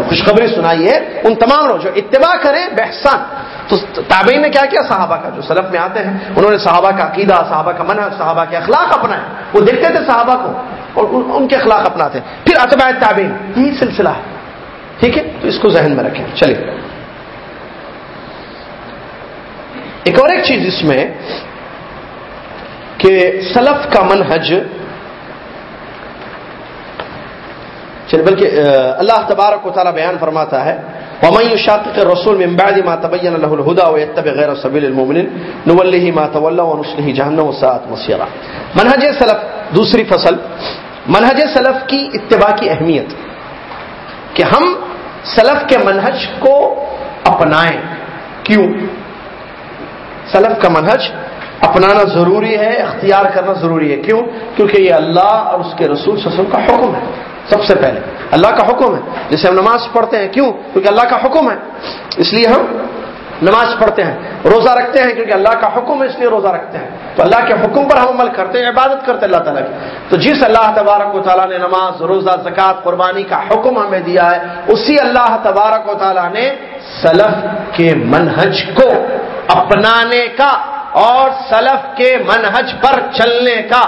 B: خوشخبری سنائی ہے، ان تمام لوگ جو اتباع کریں بحسان تو تابعین نے کیا کیا؟ صحابہ کا جو سلف میں آتے ہیں، انہوں نے صحابہ کا عقیدہ، صحابہ کا منع صحابہ کے اخلاق اپنائے۔ وہ دیکھتے تھے صحابہ کو اور ان کے اخلاق اپناتے۔ پھر اتباع تابعین یہی سلسلہ ہے۔ ٹھیک ہے؟ تو اس کو ذہن میں رکھیں۔ چلیے۔ ایک اور ایک چیز اس میں کہ سلف کا منحج چلے بلکہ اللہ تبارک و تعالیٰ بیان فرماتا ہے، ومن يشاقق الرسول من بعد ما تبين له الهدى ويتبع غير سبيل المؤمنين، نوله ما تولى ونصله جهنم وساءت مصيرا۔ منهج سلف، دوسری فصل منهج سلف کی اتباع کی اہمیت، کہ ہم سلف کے منہج کو اپنائیں۔ کیوں؟ سلف کا منہج اپنانا ضروری ہے، اختیار کرنا ضروری ہے۔ کیوں؟ کیونکہ یہ اللہ اور اس کے رسول وسلم کا حکم ہے۔ سب سے پہلے اللہ کا حکم ہے۔ جسے ہم نماز پڑھتے ہیں، کیوں؟ کیونکہ اللہ کا حکم ہے۔ اس لیے ہم نماز پڑھتے ہیں۔ روزہ رکھتے ہیں کیونکہ اللہ کا حکم ہے، اس لیے روزہ رکھتے ہیں۔ تو اللہ کے حکم پر ہم عمل کرتے ہیں، عبادت کرتے ہیں اللہ تعالیٰ کی۔ تو جس اللہ تبارک و تعالیٰ نے نماز، روزہ، زکوٰۃ، قربانی کا حکم ہمیں دیا ہے، اسی اللہ تبارک و تعالیٰ نے سلف کے منہج کو اپنانے کا اور سلف کے منہج پر چلنے کا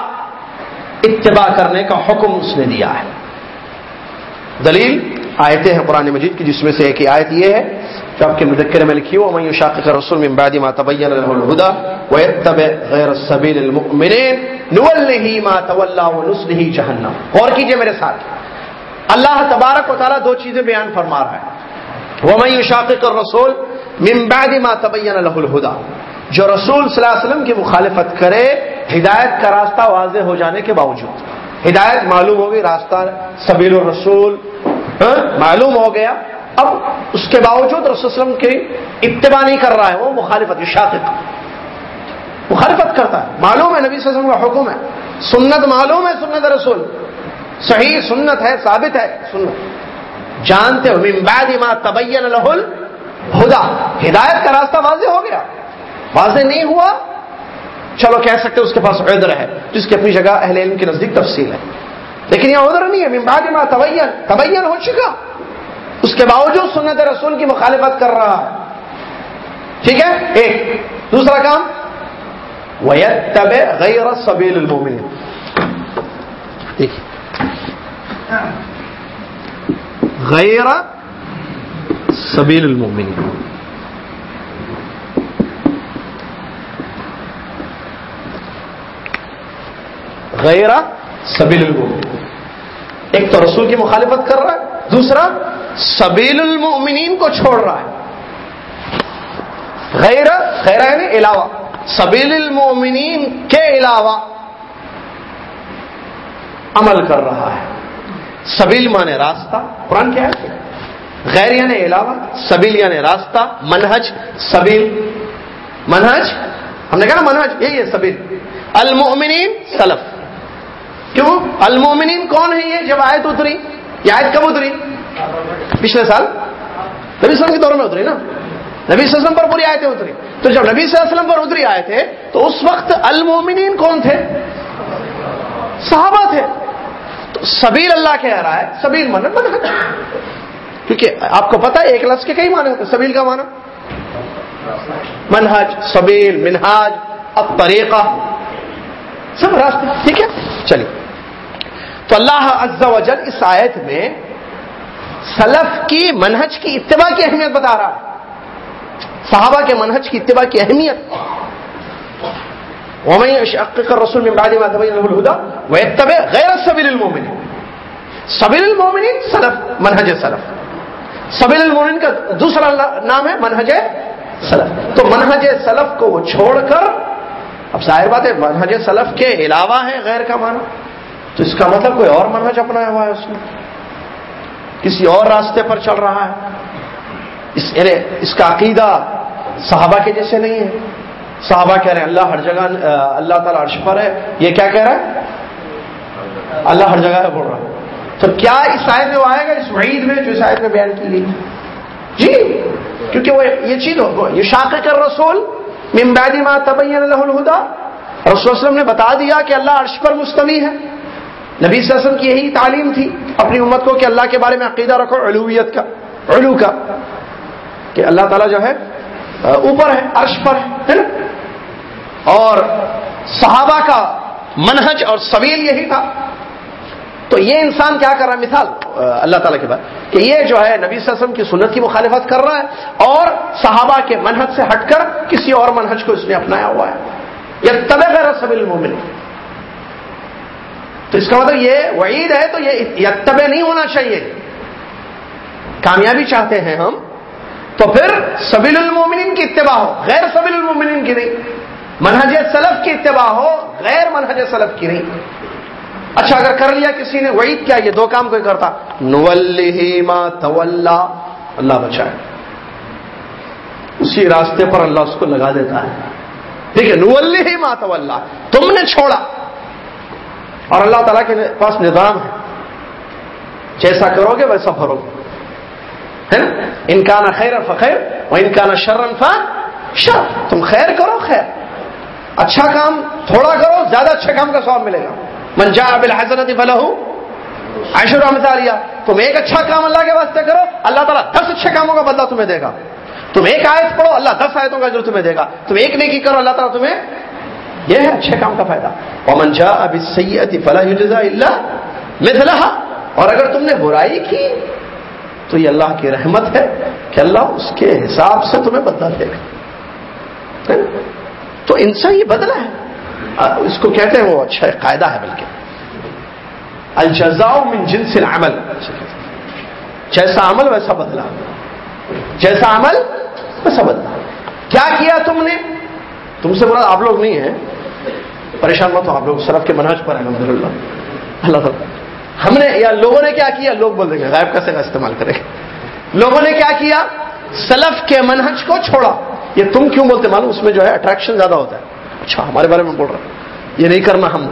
B: اتباع کرنے کا حکم اس نے دیا ہے۔ دلیل آیتیں ہیں قرآن مجید کی، جس میں سے ایک آیت یہ ہے، جو آپ کے مذکر میں لکھی ہو میں شاق رسول من بعد ما تبین له الهدى ويتبع غیر السبيل المؤمنين نوله ما تولى ونصله جهنم۔ غور کیجیے میرے ساتھ۔ اللہ تبارک و تعالی دو چیزیں بیان فرما رہا ہے۔ ومن يشاقق الرسول من بعد ما تبین له جو رسول صلی اللہ علیہ وسلم کی مخالفت کرے، ہدایت کا راستہ واضح ہو جانے کے باوجود۔ ہدایت معلوم ہو گئی، راستہ سبیل الرسول ہاں، معلوم ہو گیا۔ اب اس کے باوجود رسول وسلم کی اتباع نہیں کر رہا ہے، وہ مخالفت شاطق مخالفت کرتا ہے۔ معلوم ہے، نبی صلی اللہ علیہ وسلم کا حکم ہے۔ سنت معلوم ہے، سنت رسول۔ صحیح سنت ہے، ثابت ہے، سنت۔ جانتے ہو بعد ما تبین له الهدى ہدایت کا راستہ واضح ہو گیا۔ واضح نہیں ہوا۔ چلو کہہ سکتے اس کے پاس عذر ہے، جس کی اپنی جگہ اہل علم کے نزدیک تفصیل ہے۔ لیکن یہ عذر نہیں ہے۔ من بعد ما تبین تبین ہو چکا۔ اس کے باوجود سنت رسول کی مخالفت کر رہا ہے۔ ٹھیک ہے؟ ایک۔ دوسرا کام۔ ویتب غیر سبیل المومن غیر سبیل المومن غیر سبیل المومن ایک تو رسول کی مخالفت کر رہا ہے، دوسرا سبیل المؤمنین کو چھوڑ رہا ہے۔ غیر خیر یعنی علاوہ۔ سبیل المؤمنین کے علاوہ عمل کر رہا ہے۔ سبیل مانے راستہ۔ قرآن کیا ہے؟ غیر یعنی علاوہ سبیل یعنی راستہ، منہج، سبیل۔ منہج؟ ہم نے کہا نا منہج، یہی ہے سبیل۔ المؤمنین سلف۔ کیوں؟ المومنین کون ہے یہ جب آیت اتری؟ یہ آیت کب اتری؟ پچھلے سال۔ نبی وسلم کے دور میں اتری نا۔ نبی صلی اللہ علیہ وسلم پر پوری آیتیں اتری۔ تو جب نبی صلی اللہ علیہ وسلم پر اتری آئے تھے تو اس وقت المومنین کون تھے؟ صحابہ تھے۔ تو سبیل اللہ کہہ رہا ہے، سبیل من منہج۔ کیونکہ آپ کو پتا ہے، ایک لفظ کے کئی معنی ہوتے سبیل کا معنی؟ منہج، سبیل، منہاج اب طریقہ سب راستے، ٹھیک ہے؟ چلیے۔ تو اللہ عز و جل اس آیت میں سلف کی منہج کی اتباع کی اہمیت بتا رہا ہے۔ صحابہ کے منہج کی اتباع کی اہمیت۔ رسول میں بعد ما تبين له الهدى سبیل المؤمنین سلف، منہج سلف۔ سبیل المؤمنین کا دوسرا نام ہے منہج سلف. تو منہج سلف کو وہ چھوڑ کر اب ظاہر بات ہے منہج سلف کے علاوہ ہے غیر کا معنی. تو اس کا مطلب کوئی اور منہج اپنایا ہوا ہے اس نے کسی اور راستے پر چل رہا ہے؟ اس یعنی اس کا عقیدہ صحابہ کے جیسے نہیں ہے. صحابہ کہہ رہے ہیں اللہ ہر جگہ اللہ تعالیٰ عرش پر ہے. یہ کیا کہہ رہا ہے؟ اللہ ہر جگہ ہے، بول رہا ہے. تو کیا اس آیت میں وہ آئے گا؟ اس وعید میں جو اس آیت میں بیان کی گئی جی کیونکہ وہ یہ چیز ہو یہ شاق کر رسول من بعد ما تبین له الهدى رسول وسلم نے بتا دیا کہ اللہ عرش پر مستوی ہے۔ نبی صلی اللہ علیہ وسلم کی یہی تعلیم تھی اپنی امت کو کہ اللہ کے بارے میں عقیدہ رکھو، علویت کا، علو کا۔ کہ اللہ تعالیٰ جو ہے، اوپر ہے، عرش پر ہے نا؟ اور صحابہ کا منہج اور سویل یہی تھا۔ تو یہ انسان کیا کر رہا ہے؟ مثال اللہ تعالیٰ کے بعد کہ یہ جو ہے نبی صلی اللہ علیہ وسلم کی سنت کی مخالفت کر رہا ہے اور صحابہ کے منہج سے ہٹ کر کسی اور منہج کو اس نے اپنایا ہوا ہے۔ یا تب غیر المومن تو اس کا مطلب یہ وعید ہے تو یہ یتب نہیں ہونا چاہیے۔ کامیابی چاہتے ہیں ہم، تو پھر سبیل المومنین کی اتباع ہو، غیر سبیل المومنین کی نہیں۔ منہج سلف کی اتباع ہو، غیر منہج سلف کی نہیں۔ اچھا اگر کر لیا کسی نے، وعید کیا؟ یہ دو کام کوئی کرتا۔ نولی ما تولا۔ اللہ بچائے۔ اسی راستے پر اللہ اس کو لگا دیتا ہے۔ ٹھیک ہے نولی ہی ما تولا۔ تم نے چھوڑا۔ اور اللہ تعالیٰ کے پاس نظام ہے۔ جیسا کرو گے، ویسا بھرو۔ گے ہے نا؟ انکان خیر فخیر وہ انکان شرن فا شر۔ تم خیر کرو، خیر۔ اچھا کام تھوڑا کرو، زیادہ اچھے کام کا سواب ملے گا۔ منجا بل حضرت فلاح عشر مثالیہ تم ایک اچھا کام اللہ کے واسطے کرو، اللہ تعالیٰ دس اچھے کاموں کا بدلہ تمہیں دے گا۔ تم ایک آیت پڑھو، اللہ دس آیتوں کا جو تمہیں دے گا۔ تم ایک نیکی کرو، اللہ تعالیٰ تمہیں یہ ہے اچھے کام کا فائدہ۔ اور منجا اب سید فلاح اللہ اور اگر تم نے برائی کی، تو یہ اللہ کی رحمت ہے کہ اللہ اس کے حساب سے تمہیں بدلا دے گا۔ تو ان سے یہ بدلا ہے۔ اس کو کہتے ہیں وہ اچھا قاعدہ ہے بلکہ۔ الجزاء من جنس العمل۔ جیسا عمل ویسا بدلا جیسا عمل ویسا بدلا کیا کیا تم نے؟ تم سے بڑا آپ لوگ نہیں ہیں۔ پریشان مت ہو، آپ لوگ سرف کے منہج پر الحمد للہ اللہ تعالیٰ۔ ہم نے، یا لوگوں نے کیا کیا؟ لوگ بول دیں گے غائب کیسے کا استعمال کریں لوگوں نے کیا کیا؟ سلف کے منہج کو چھوڑا۔ یہ تم کیوں بولتے؟ معلوم، اس میں جو ہے اٹریکشن زیادہ ہوتا ہے۔ اچھا ہمارے بارے میں بول رہا یہ نہیں کرنا ہم۔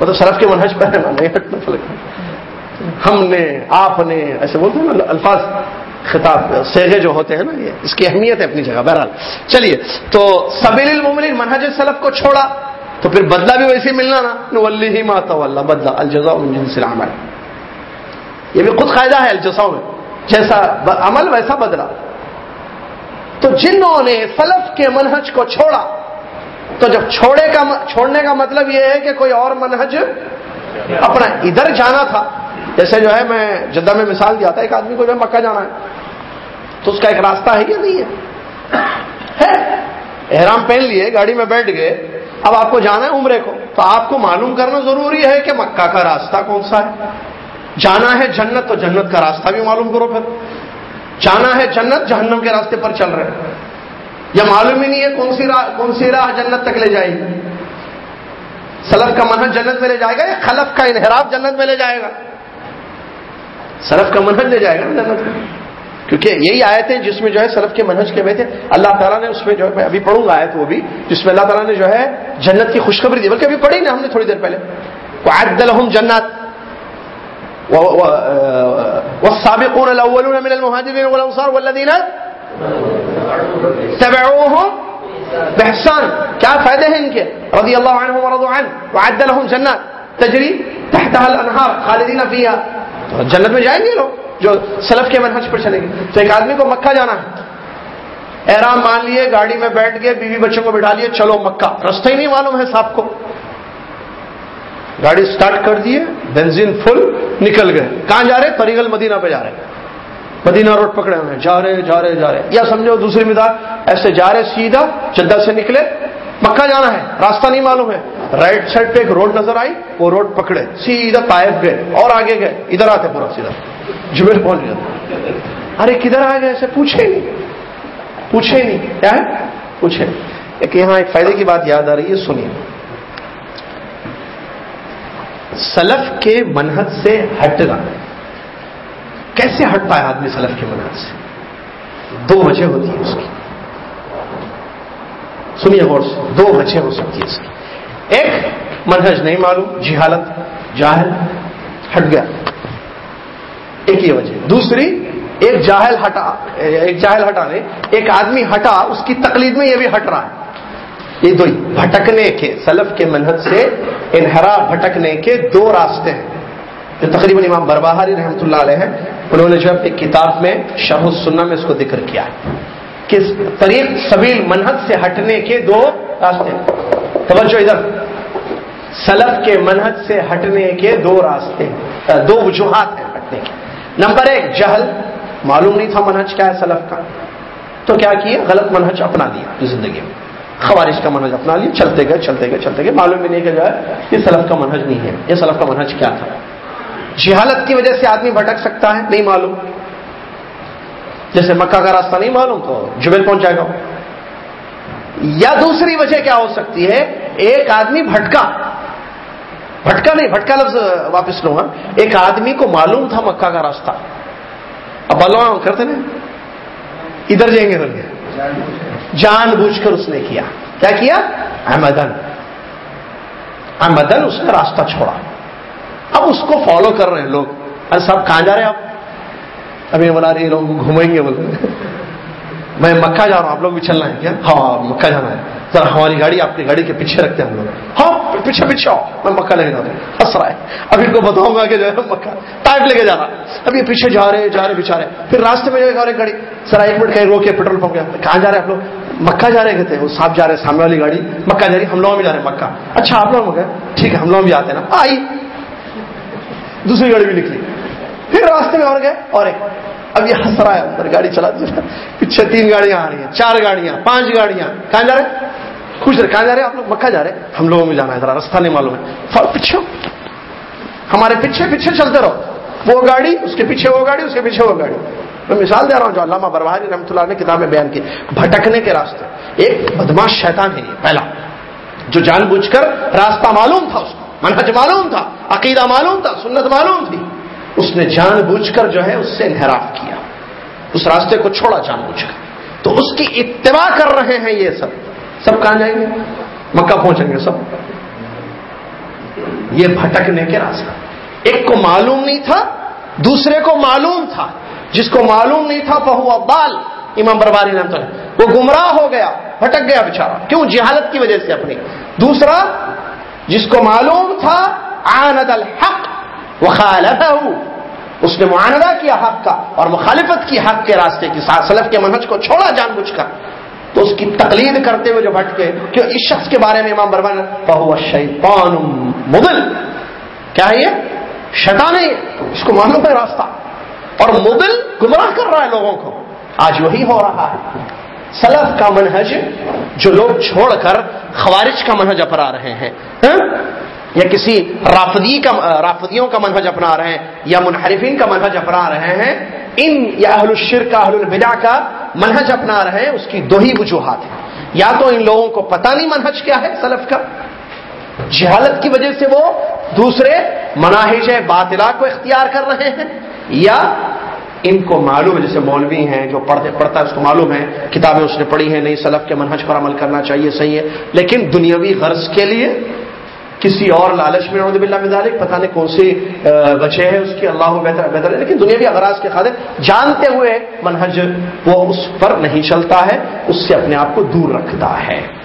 B: مطلب سلف کے منہج پر نہیں ہٹنا ہم نے، آپ نے، ایسے بولتے ہیں نا، الفاظ، خطاب سیگے جو ہوتے ہیں نا، یہ اس کی اہمیت ہے اپنی جگہ۔ بہرحال، چلیے۔ تو سبیل المومنین منہج سلف کو چھوڑا، تو پھر بدلہ بھی ویسے ملنا نا۔ ولی ماتا اللہ بدلا الجزا جن یہ بھی خود قاعدہ ہے الجسا میں۔ جیسا عمل ویسا بدلا تو جنہوں نے سلف کے منہج کو چھوڑا تو جب چھوڑے کا چھوڑنے کا مطلب یہ ہے کہ کوئی اور منہج اپنا ادھر جانا تھا۔ جیسے جو ہے میں جدہ میں مثال دیا تھا، ایک آدمی کو جو ہے مکہ جانا ہے۔ تو اس کا ایک راستہ ہے یا نہیں ہے۔ احرام پہن لیے، گاڑی میں بیٹھ گئے۔ اب آپ کو جانا ہے عمرے کو۔ تو آپ کو معلوم کرنا ضروری ہے کہ مکہ کا راستہ کون سا ہے۔ جانا ہے جنت تو جنت کا راستہ بھی معلوم کرو پھر۔ جانا ہے جنت، جہنم کے راستے پر چل رہے یا معلوم ہی نہیں ہے کون سی راہ کون سی راہ جنت تک لے جائے گی؟ سلف کا منہج جنت میں لے جائے گا یا خلف کا انحراف جنت میں لے جائے گا؟ سلف کا منہج لے جائے گا نا جنت میں؟ کیونکہ یہی آئے تھے جس میں جو ہے سلف کے منہج کے میں تھے اللہ تعالیٰ نے اس میں جو ہے میں ابھی پڑھوں گا آئے وہ بھی، جس میں اللہ تعالیٰ نے جو ہے جنت کی خوشخبری دی۔ بلکہ ابھی پڑھی نا ہم نے تھوڑی دیر پہلے۔ الحم جنت والسابقون الاولون من المهاجرين والانصار والذين تبعوهم بحسان کیا فائدے ہیں ان کے؟ رضی اللہ عنہ ورضوا عنه وعد لهم جنات. تجری تحتها الانهار خالدین فيها جنت میں جائیں گے لوگ جو سلف کے منہج پر چلیں گے. تو ایک آدمی کو مکہ جانا ہے. احرام مان لیے، گاڑی میں بیٹھ گئے، بیوی بچوں کو بٹھا لیے، چلو مکہ. رستہ ہی نہیں معلوم ہے صاحب کو. گاڑی سٹارٹ کر دیے بینزین فل نکل گئے. کہاں جا رہے؟ طریق المدینہ پہ جا رہے. مدینہ روڈ پکڑے ہوئے جا رہے جا رہے جا رہے یا سمجھو دوسری مثال ایسے جا رہے سیدھا جدہ سے نکلے، مکہ جانا ہے، راستہ نہیں معلوم ہے۔ رائٹ سائڈ پہ ایک روڈ نظر آئی، وہ روڈ پکڑے، سیدھا طائف گئے، اور آگے گئے، ادھر آتے پورا سیدھا۔ جبیر پہنچ گیا ارے کدھر آ گئے ایسے؟ پوچھے نہیں پوچھے نہیں۔ کیا ہے؟ پوچھے۔ ایک یہاں ایک فائدے کی بات یاد آ رہی ہے، سنیے۔ سلف کے منہج سے ہٹنا کیسے ہٹ پایا آدمی سلف کے منہج سے؟ دو وجہ ہوتی ہے اس کی۔ سنیے غور سے، دو وجہ ہو سکتی ہے اس کی۔ ایک، منہج نہیں معلوم، جہالت، جاہل، ہٹ گیا۔ ایک یہ وجہ۔ دوسری، ایک جاہل ہٹا، ایک جاہل ہٹا نہیں، ایک آدمی ہٹا، اس کی تقلید میں یہ بھی ہٹ رہا ہے۔ یہ دو بھٹکنے کے، سلف کے منحط سے انحرا بھٹکنے کے دو راستے ہیں۔ جو تقریباً امام بربہاری رحمۃ اللہ علیہ ہیں، انہوں نے جو ایک کتاب میں شرح السنہ میں اس کو ذکر کیا ہے۔ کہ طریق سبیل منحط سے ہٹنے کے دو راستے توجہ ادھر۔ سلف کے منحط سے ہٹنے کے دو راستے دو وجوہات ہیں ہٹنے کے۔ نمبر ایک، جہل۔ معلوم نہیں تھا منہج کیا ہے سلف کا۔ تو کیا کیا غلط منہج اپنا لیا زندگی میں۔ خوارش کا منہج اپنا لیا، چلتے گئے چلتے گئے چلتے گئے، معلوم بھی نہیں کہ جو ہے یہ سلف کا منہج نہیں ہے۔ یہ سلف کا منہج کیا تھا؟ جہالت کی وجہ سے آدمی بھٹک سکتا ہے؟ نہیں معلوم۔ جیسے مکہ کا راستہ نہیں معلوم تو جبیل پہنچ جائے گا۔ یا دوسری وجہ کیا ہو سکتی ہے؟ ایک آدمی بھٹکا۔ بھٹکا نہیں، بھٹکا لفظ واپس لوں گا ایک آدمی کو معلوم تھا مکہ کا راستہ۔ اب بلوا کرتے نا؟ ادھر جائیں گے ادھر جان بوجھ کر اس نے کیا۔ کیا کیا؟ احمدن احمدن اس نے راستہ چھوڑا۔ اب اس کو فالو کر رہے ہیں لوگ۔ ارے صاحب، کہاں جا رہے ہیں آپ؟ ابھی بنا رہے لوگ گھومیں گے بولتے میں مکہ جا رہا ہوں، آپ لوگ بھی چلنا ہے کیا؟ ہاں مکہ جانا ہے۔ ذرا ہماری گاڑی آپ کی گاڑی کے پیچھے رکھتے ہیں ہم لوگ۔ ہاں پیچھے پیچھے آؤ، میں مکہ لے کے جاتا ہوں۔ ہنس رہا ہے۔ ابھی کو بتاؤں گا کہ جو ہے مکہ۔ ٹائپ لے کے جا رہا۔ ابھی پیچھے جا رہے جا رہے بےچارے پھر راستے میں جو ہے گاڑی۔ سر ایک منٹ کہیں روکے، پیٹرول پمپ گیا کہاں جا رہے ہیں آپ لوگ؟ مکہ جا رہے تھے وہ صاحب جا رہے سامنے والی گاڑی۔ مکہ جا رہی، ہم لوگ بھی جا رہے ہیں مکہ۔ اچھا آپ لوگ گئے ٹھیک ہے، ہم لوگ بھی آتے ہیں نا۔ آئی دوسری گاڑی بھی نکلی۔ پھر راستے میں اور گئے، اور ایک۔ اب یہ ہنس رہا ہے اندر گاڑی چلا پیچھے تین گاڑیاں آ رہی ہیں، چار گاڑیاں، پانچ گاڑیاں۔ کہاں جا رہے؟ خوش رہے۔ کہاں جا رہے؟ آپ لوگ مکہ جا رہے۔ ہم لوگوں میں جانا ہے، ذرا رستہ نہیں معلوم۔ ہے پیچھے ہمارے پیچھے پیچھے چلتے رہو۔ وہ گاڑی، اس کے پیچھے وہ گاڑی، اس کے پیچھے وہ گاڑی۔ میں مثال دے رہا ہوں جو علامہ بربہاری رحمۃ اللہ نے کتابیں بیان کی۔ بھٹکنے کے راستے۔ ایک بدماش شیطان ہے یہ، پہلا۔ جو جان بوجھ کر راستہ معلوم تھا اس کو۔ منہج معلوم تھا، عقیدہ معلوم تھا، سنت معلوم تھی۔ اس نے جان بوجھ کر جو ہے اس سے انحراف کیا۔ اس راستے کو چھوڑا جان بوجھ کر۔ تو اس کی اتباع کر رہے ہیں یہ سب۔ سب کہاں جائیں گے؟ مکہ پہنچیں گے سب۔ یہ بھٹکنے کے راستہ۔ ایک کو معلوم نہیں تھا، دوسرے کو معلوم تھا۔ جس کو معلوم نہیں تھا بہو ابال۔ امام برباری نے وہ گمراہ ہو گیا، بھٹک گیا بےچارا کیوں؟ جہالت کی وجہ سے اپنی۔ دوسرا جس کو معلوم تھا آند الحق وہ اس نے معاندہ کیا حق کا اور مخالفت کی حق کے راستے کی، سلف کے منہج کو چھوڑا جان بوجھ کر۔ تو اس کی تقلید کرتے ہوئے جو بھٹکے، کہ اس شخص کے بارے میں امام بربان بہو شیطان مدل کیا ہے یہ؟ شیطان ہے اس کو معلوم ہے راستہ۔ اور مدل گمراہ کر رہا ہے لوگوں کو۔ آج وہی ہو رہا ہے۔ سلف کا منہج جو لوگ چھوڑ کر خوارج کا منہج اپنا رہے ہیں ہاں؟ یا کسی رافدی کا، رافدیوں کا منہج اپنا رہے ہیں، یا منحرفین کا منہج اپنا رہے ہیں، ان یا اہل الشر کا، اہل البدا کا منہج اپنا رہے ہیں، اس کی دو ہی وجوہات ہیں۔ یا تو ان لوگوں کو پتہ نہیں منہج کیا ہے سلف کا، جہالت کی وجہ سے وہ دوسرے مناہج باطلا کو اختیار کر رہے ہیں، یا ان کو معلوم ہے، جیسے مولوی ہیں جو پڑھتے پڑھتا ہے، اس کو معلوم ہے، کتابیں اس نے پڑھی ہیں نہیں سلف کے منہج پر عمل کرنا چاہیے، صحیح ہے۔ لیکن دنیاوی غرض کے لیے کسی اور لالچ میں نوز بلّہ مزالک پتہ نہیں کون سی بچے ہیں اس کی، اللہ بہتر بہتر ہے۔ لیکن دنیا بھی اغراض کے خاطر جانتے ہوئے منہج وہ اس پر نہیں چلتا ہے، اس سے اپنے آپ کو دور رکھتا ہے۔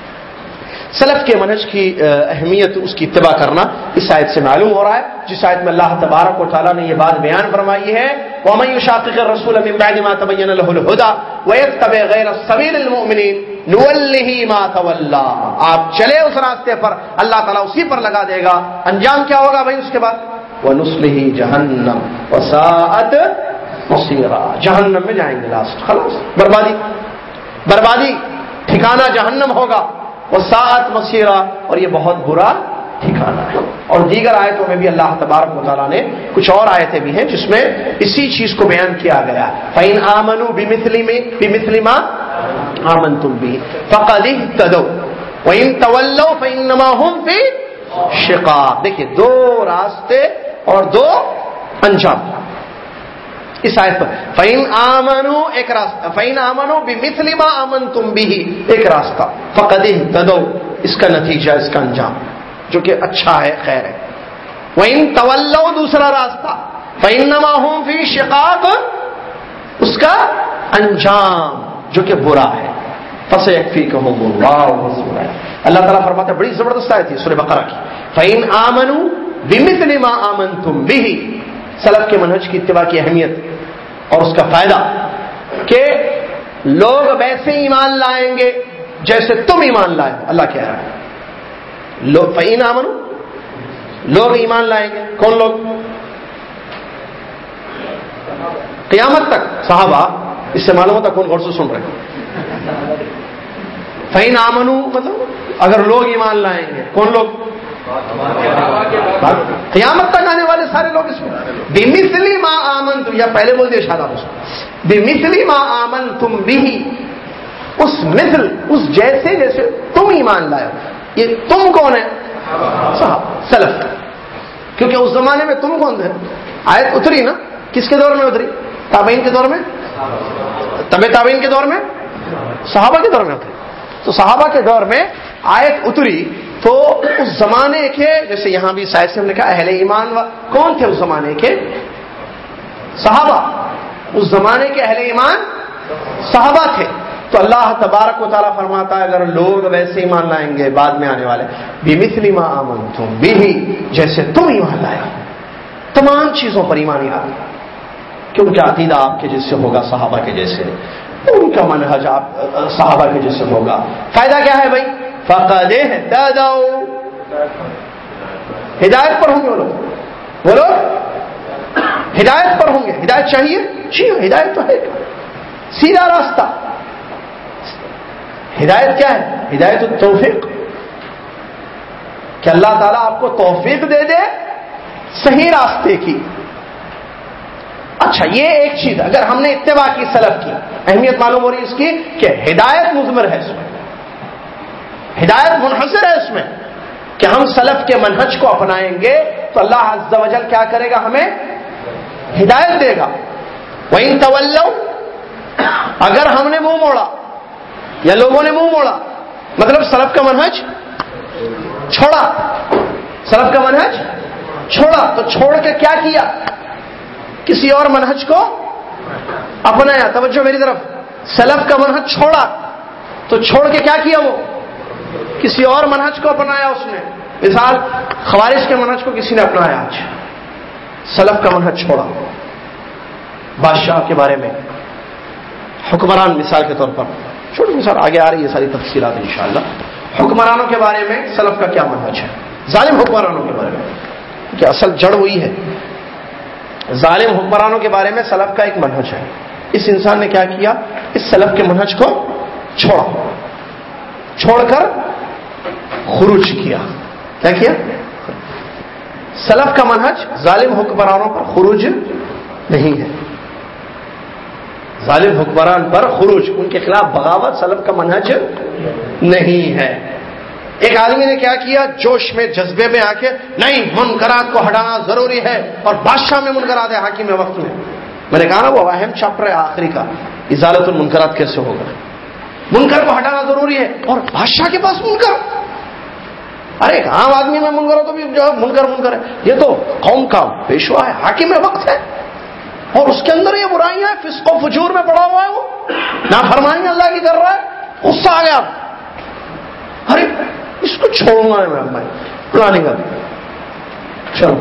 B: سلف کے منہج کی اہمیت اس کی اتباع کرنا اس آیت سے معلوم ہو رہا ہے، جس آیت میں اللہ تبارک و تعالیٰ نے یہ بات بیان فرمائی ہے، وَمَن يُشَاقِقِ الرَّسُولَ مِن بَعْدِ مَا تَبَيَّنَ لَهُ الْهُدَى وَيَتَّبِعْ غَيْرَ سَبِيلِ الْمُؤْمِنِينَ، نُوَلِّهِ مَا تَوَلَّى۔ آپ چلے اس راستے پر، اللہ تعالیٰ اسی پر لگا دے گا۔ انجام کیا ہوگا بھائی اس کے بعد؟ وَنُصْلِهِ جَهَنَّمْ۔ وَسَاءَتْ مَصِيرًا۔ جہنم میں جائیں گے لاسٹ، خلاص، بربادی۔ بربادی، ٹھکانہ جہنم ہوگا۔ وہ سات مسیرہ اور یہ بہت برا ٹھکانا ہے۔ اور دیگر آیتوں میں بھی اللہ تبارک و تعالیٰ نے کچھ اور آیتیں بھی ہیں جس میں اسی چیز کو بیان کیا گیا۔ فین آمن بمثلی آمن تم بھی فقد تدو فینما ہوں فی دیکھیے، دو راستے اور دو انجام۔ اس آیت پر۔ فین آمنو ایک راستہ فین آمنو بھی مسلم امن تم بھی ایک راستہ۔ فقد تدو اس کا نتیجہ، اس کا انجام، جو کہ اچھا ہے، خیر ہے۔ وین طلو دوسرا راستہ۔ فین نما ہوں فی شقاق، اس کا انجام، جو کہ برا ہے۔ فس ایک فی کہ اللہ تعالیٰ فرماتا ہے بڑی زبردست آئی تھی سورہ بقرہ کی۔ فعین آمن بمثل ما آمن تم بھی سلف کے منہج کی اتباع کی اہمیت اور اس کا فائدہ کہ لوگ ویسے ایمان لائیں گے جیسے تم ایمان لائے اللہ کہہ رہا ہے۔ لوگ فعین آمن لوگ ایمان لائیں گے۔ کون لوگ؟ قیامت تک۔ صحابہ، اس سے معلوم ہوتا کون غور سے سن رہے ہیں۔ فین آمنو مطلب اگر لوگ ایمان لائیں گے، کون لوگ؟ قیامت تک آنے والے سارے لوگ اس میں۔ بے ماں آمن تم یا پہلے بول دیا شادہ بے مثلی ماں آمن تم بھی اس مثل، اس جیسے جیسے تم ایمان لائے یہ تم کون ہے صاحب سلف۔ کیونکہ اس زمانے میں تم کون تھے آیت اتری نا؟ کس کے دور میں اتری؟ تابعین کے دور میں؟ طب تابعین کے دور میں؟ صحابہ کے دور میں اتری۔ تو صحابہ کے دور میں آیت اتری۔ تو اس زمانے کے، جیسے یہاں بھی شاید سے ہم نے کہا اہل ایمان کون تھے اس زمانے کے؟ صحابہ۔ اس زمانے کے اہل ایمان صحابہ تھے۔ تو اللہ تبارک و تعالیٰ فرماتا ہے، اگر لوگ ویسے ایمان لائیں گے، بعد میں آنے والے۔ بھی مسلی ماں امن تم بھی جیسے تم ایمان لائے تمام چیزوں پر ایمان یاد کہ ان کا عقیدہ آپ کے جیسے ہوگا، صحابہ کے جیسے۔ ان کا منحج آپ، صحابہ کے جیسے ہوگا۔ فائدہ کیا ہے بھائی؟ فقد ہدایت پر ہوں گے وہ لوگ۔ وہ لوگ ہدایت پر ہوں گے۔ ہدایت چاہیے؟ جی ہدایت تو ہے۔ سیدھا راستہ۔ ہدایت کیا ہے؟ ہدایت توفیق کہ اللہ تعالیٰ آپ کو توفیق دے دے صحیح راستے کی۔ اچھا یہ ایک چیز۔ اگر ہم نے اتباع کی، سلف کی، اہمیت معلوم ہو رہی ہے اس کی کہ ہدایت مزمر ہے اس میں۔ ہدایت منحصر ہے اس میں کہ ہم سلف کے منہج کو اپنائیں گے تو اللہ عز و جل کیا کرے گا ہمیں؟ ہدایت دے گا۔ وہ طول اگر ہم نے منہ موڑا، یا لوگوں نے منہ موڑا مطلب سلف کا منہج چھوڑا۔ سلف کا منہج چھوڑا۔ تو چھوڑ کے کیا کیا؟ کسی اور منہج کو اپنایا۔ توجہ میری طرف۔ سلف کا منہج چھوڑا۔ تو چھوڑ کے کیا کیا وہ؟ کسی اور منہج کو اپنایا اس نے۔ مثال خوارش کے منہج کو کسی نے اپنایا آج۔ سلف کا منہج چھوڑا۔ بادشاہ کے بارے میں۔ حکمران مثال کے طور پر۔ چھوٹی مثال، آگے آ رہی ہے ساری تفصیلات انشاءاللہ۔ حکمرانوں کے بارے میں سلف کا کیا منہج ہے؟ ظالم حکمرانوں کے بارے میں۔ کہ اصل جڑ وہی ہے۔ ظالم حکمرانوں کے بارے میں سلف کا ایک منہج ہے۔ اس انسان نے کیا کیا؟ اس سلف کے منہج کو چھوڑا۔ چھوڑ کر خروج کیا۔ کیا کیا؟ سلف کا منہج ظالم حکمرانوں پر خروج نہیں ہے۔ ظالم حکمران پر خروج، ان کے خلاف بغاوت سلف کا منہج نہیں ہے۔ ایک آدمی نے کیا کیا؟ جوش میں، جذبے میں آ کے، نہیں، منکرات کو ہٹانا ضروری ہے اور بادشاہ میں منکرات ہے، حاکم وقت میں۔ میں نے کہا نا، وہ اہم چیپٹر ہے آخری کا۔ ازالت المنکرات کیسے ہوگا؟ منکر کو ہٹانا ضروری ہے اور بادشاہ کے پاس منکر۔ ارے ایک عام آدمی میں منکر ہو تو بھی جو ہے منکر منکر ہے۔ یہ تو قوم کا پیشوا ہے، حاکم وقت ہے۔ اور اس کے اندر یہ برائیاں فسق و فجور میں پڑا ہوا ہے وہ۔ نہ فرمائیں اللہ کی کر رہا ہے۔ غصہ آ گیا۔ ارے، اس کو چھوڑوں گا میں پلاننگ ابھی چلو۔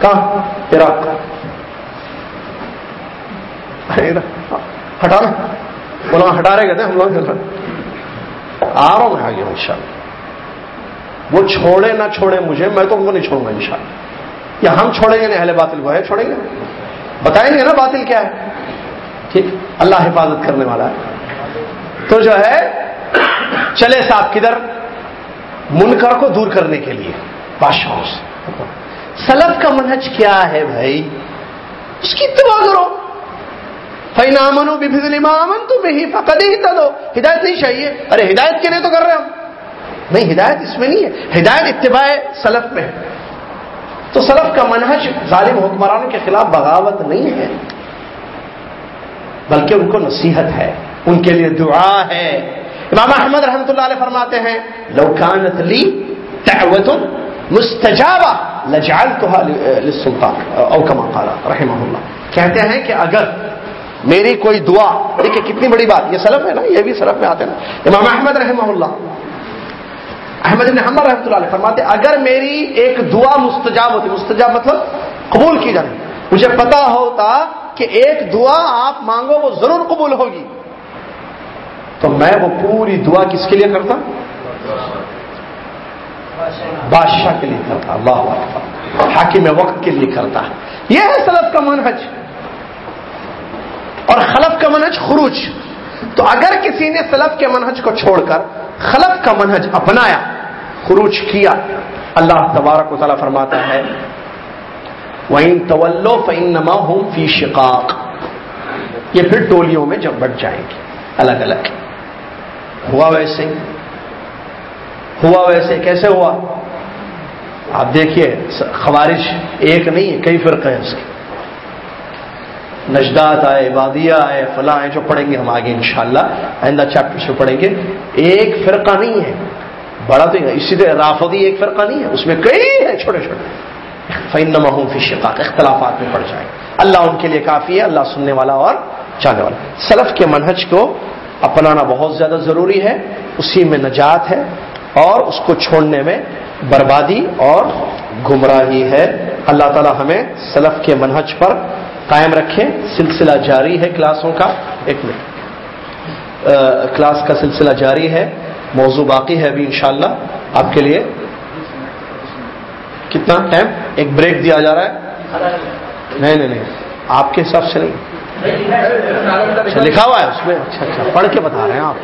B: کہاں؟ تیرا ہٹانا بولا ہٹا رہے کہتے ہم لوگ۔ آ رہا ہوں میں آگے ان شاء اللہ وہ چھوڑے نہ چھوڑے مجھے، میں تو ان کو نہیں چھوڑوں گا ان شاء اللہ۔ یا ہم چھوڑیں گے نہیں، اہل باطل کو ہے چھوڑیں گے۔ بتائیں گے نا باطل کیا ہے؟ ٹھیک، اللہ حفاظت کرنے والا ہے۔ تو جو ہے، چلے صاحب کدھر؟ منکر کو دور کرنے کے لیے، بادشاہوں سے۔ سلف کا منہج کیا ہے بھائی؟ اس کی اتباع کرو۔ فی نامن امن تو میں فقد ہی دو ہدایت نہیں چاہیے۔ ارے، ہدایت کے لیے تو کر رہے ہم۔ نہیں، ہدایت اس میں نہیں ہے۔ ہدایت اتباع سلف میں ہے۔ تو سلف کا منہج ظالم حکمرانوں کے خلاف بغاوت نہیں ہے، بلکہ ان کو نصیحت ہے، ان کے لیے دعا ہے۔ امام احمد رحمۃ اللہ علیہ فرماتے ہیں لوکانت لی تعوت مستجابہ لجال تو سلطان اوکما قال رحمہ اللہ۔ کہتے ہیں کہ اگر میری کوئی دعا دیکھیں کتنی بڑی بات، یہ سلف ہے نا، یہ بھی سلف میں آتے ہیں۔ امام احمد رحمہ اللہ احمد نے حمر رحمۃ اللہ علیہ فرماتے اگر میری ایک دعا مستجاب ہوتی، مستجاب مطلب قبول کی جانے مجھے پتا ہوتا کہ ایک دعا آپ مانگو، وہ ضرور قبول ہوگی۔ تو میں وہ پوری دعا کس کے لیے کرتا؟ بادشاہ کے لیے کرتا، اللہ حاکم وقت کے لیے کرتا۔ یہ ہے سلف کا منحج اور خلف کا منہج خروج۔ تو اگر کسی نے سلف کے منہج کو چھوڑ کر خلف کا منہج اپنایا، خروج کیا، اللہ تبارک و تعالیٰ فرماتا ہے، وَإِن تَوَلُّوا فَإِنَّمَا هُمْ فِي شِقَاقٍ۔ یہ پھر ٹولیوں میں جب بٹ جائیں گے الگ الگ۔ ہوا ویسے ہوا ویسے، کیسے ہوا؟ آپ دیکھیے خوارش ایک نہیں ہے، کئی فرقے ہیں اس کے۔ نجدات آئے وادیا آئے، فلاں آئے، جو پڑھیں گے ہم آگے انشاءاللہ، آئندہ چیپٹر سے پڑھیں گے۔ ایک فرقہ نہیں ہے۔ بڑا تو اسی طرح رافدی ایک فرقہ نہیں ہے۔ اس میں کئی ہے چھوٹے چھوٹے۔ فین محم فی شقاق۔ اختلافات میں پڑ جائیں۔ اللہ ان کے لیے کافی ہے، اللہ سننے والا اور چاہنے والا۔ سلف کے منہج کو اپنانا بہت زیادہ ضروری ہے۔ اسی میں نجات ہے اور اس کو چھوڑنے میں بربادی اور گمراہی ہے۔ اللہ تعالی ہمیں سلف کے منہج پر قائم رکھیں۔ سلسلہ جاری ہے کلاسوں کا۔ ایک منٹ۔ کلاس کا سلسلہ جاری ہے۔ موضوع باقی ہے ابھی انشاءاللہ۔ آپ کے لیے۔ کتنا ٹائم؟ ایک بریک دیا جا رہا ہے۔ نہیں نہیں نہیں۔ آپ کے حساب سے نہیں۔ اچھا لکھا ہوا ہے اس میں۔ اچھا اچھا۔ پڑھ کے بتا رہے ہیں آپ۔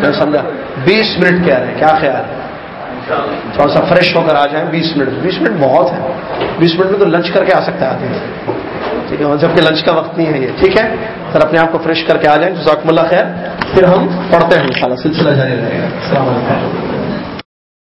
B: میں سمجھا۔ بیس منٹ کہہ رہے ہیں۔ کیا خیال ہے؟ تھوڑا سا فریش ہو کر آ جائیں۔ بیس منٹ بیس منٹ بہت ہے۔ بیس منٹ میں تو لنچ کر کے آ سکتا ہے آدمی۔ ٹھیک ہے مطلب جبکہ لنچ کا وقت نہیں ہے یہ۔ ٹھیک ہے، سر اپنے آپ کو فریش کر کے آ جائیں۔ جزاکم اللہ خیر۔ پھر ہم پڑھتے ہیں ان سلسلہ جاری رہے گا۔ السلام علیکم۔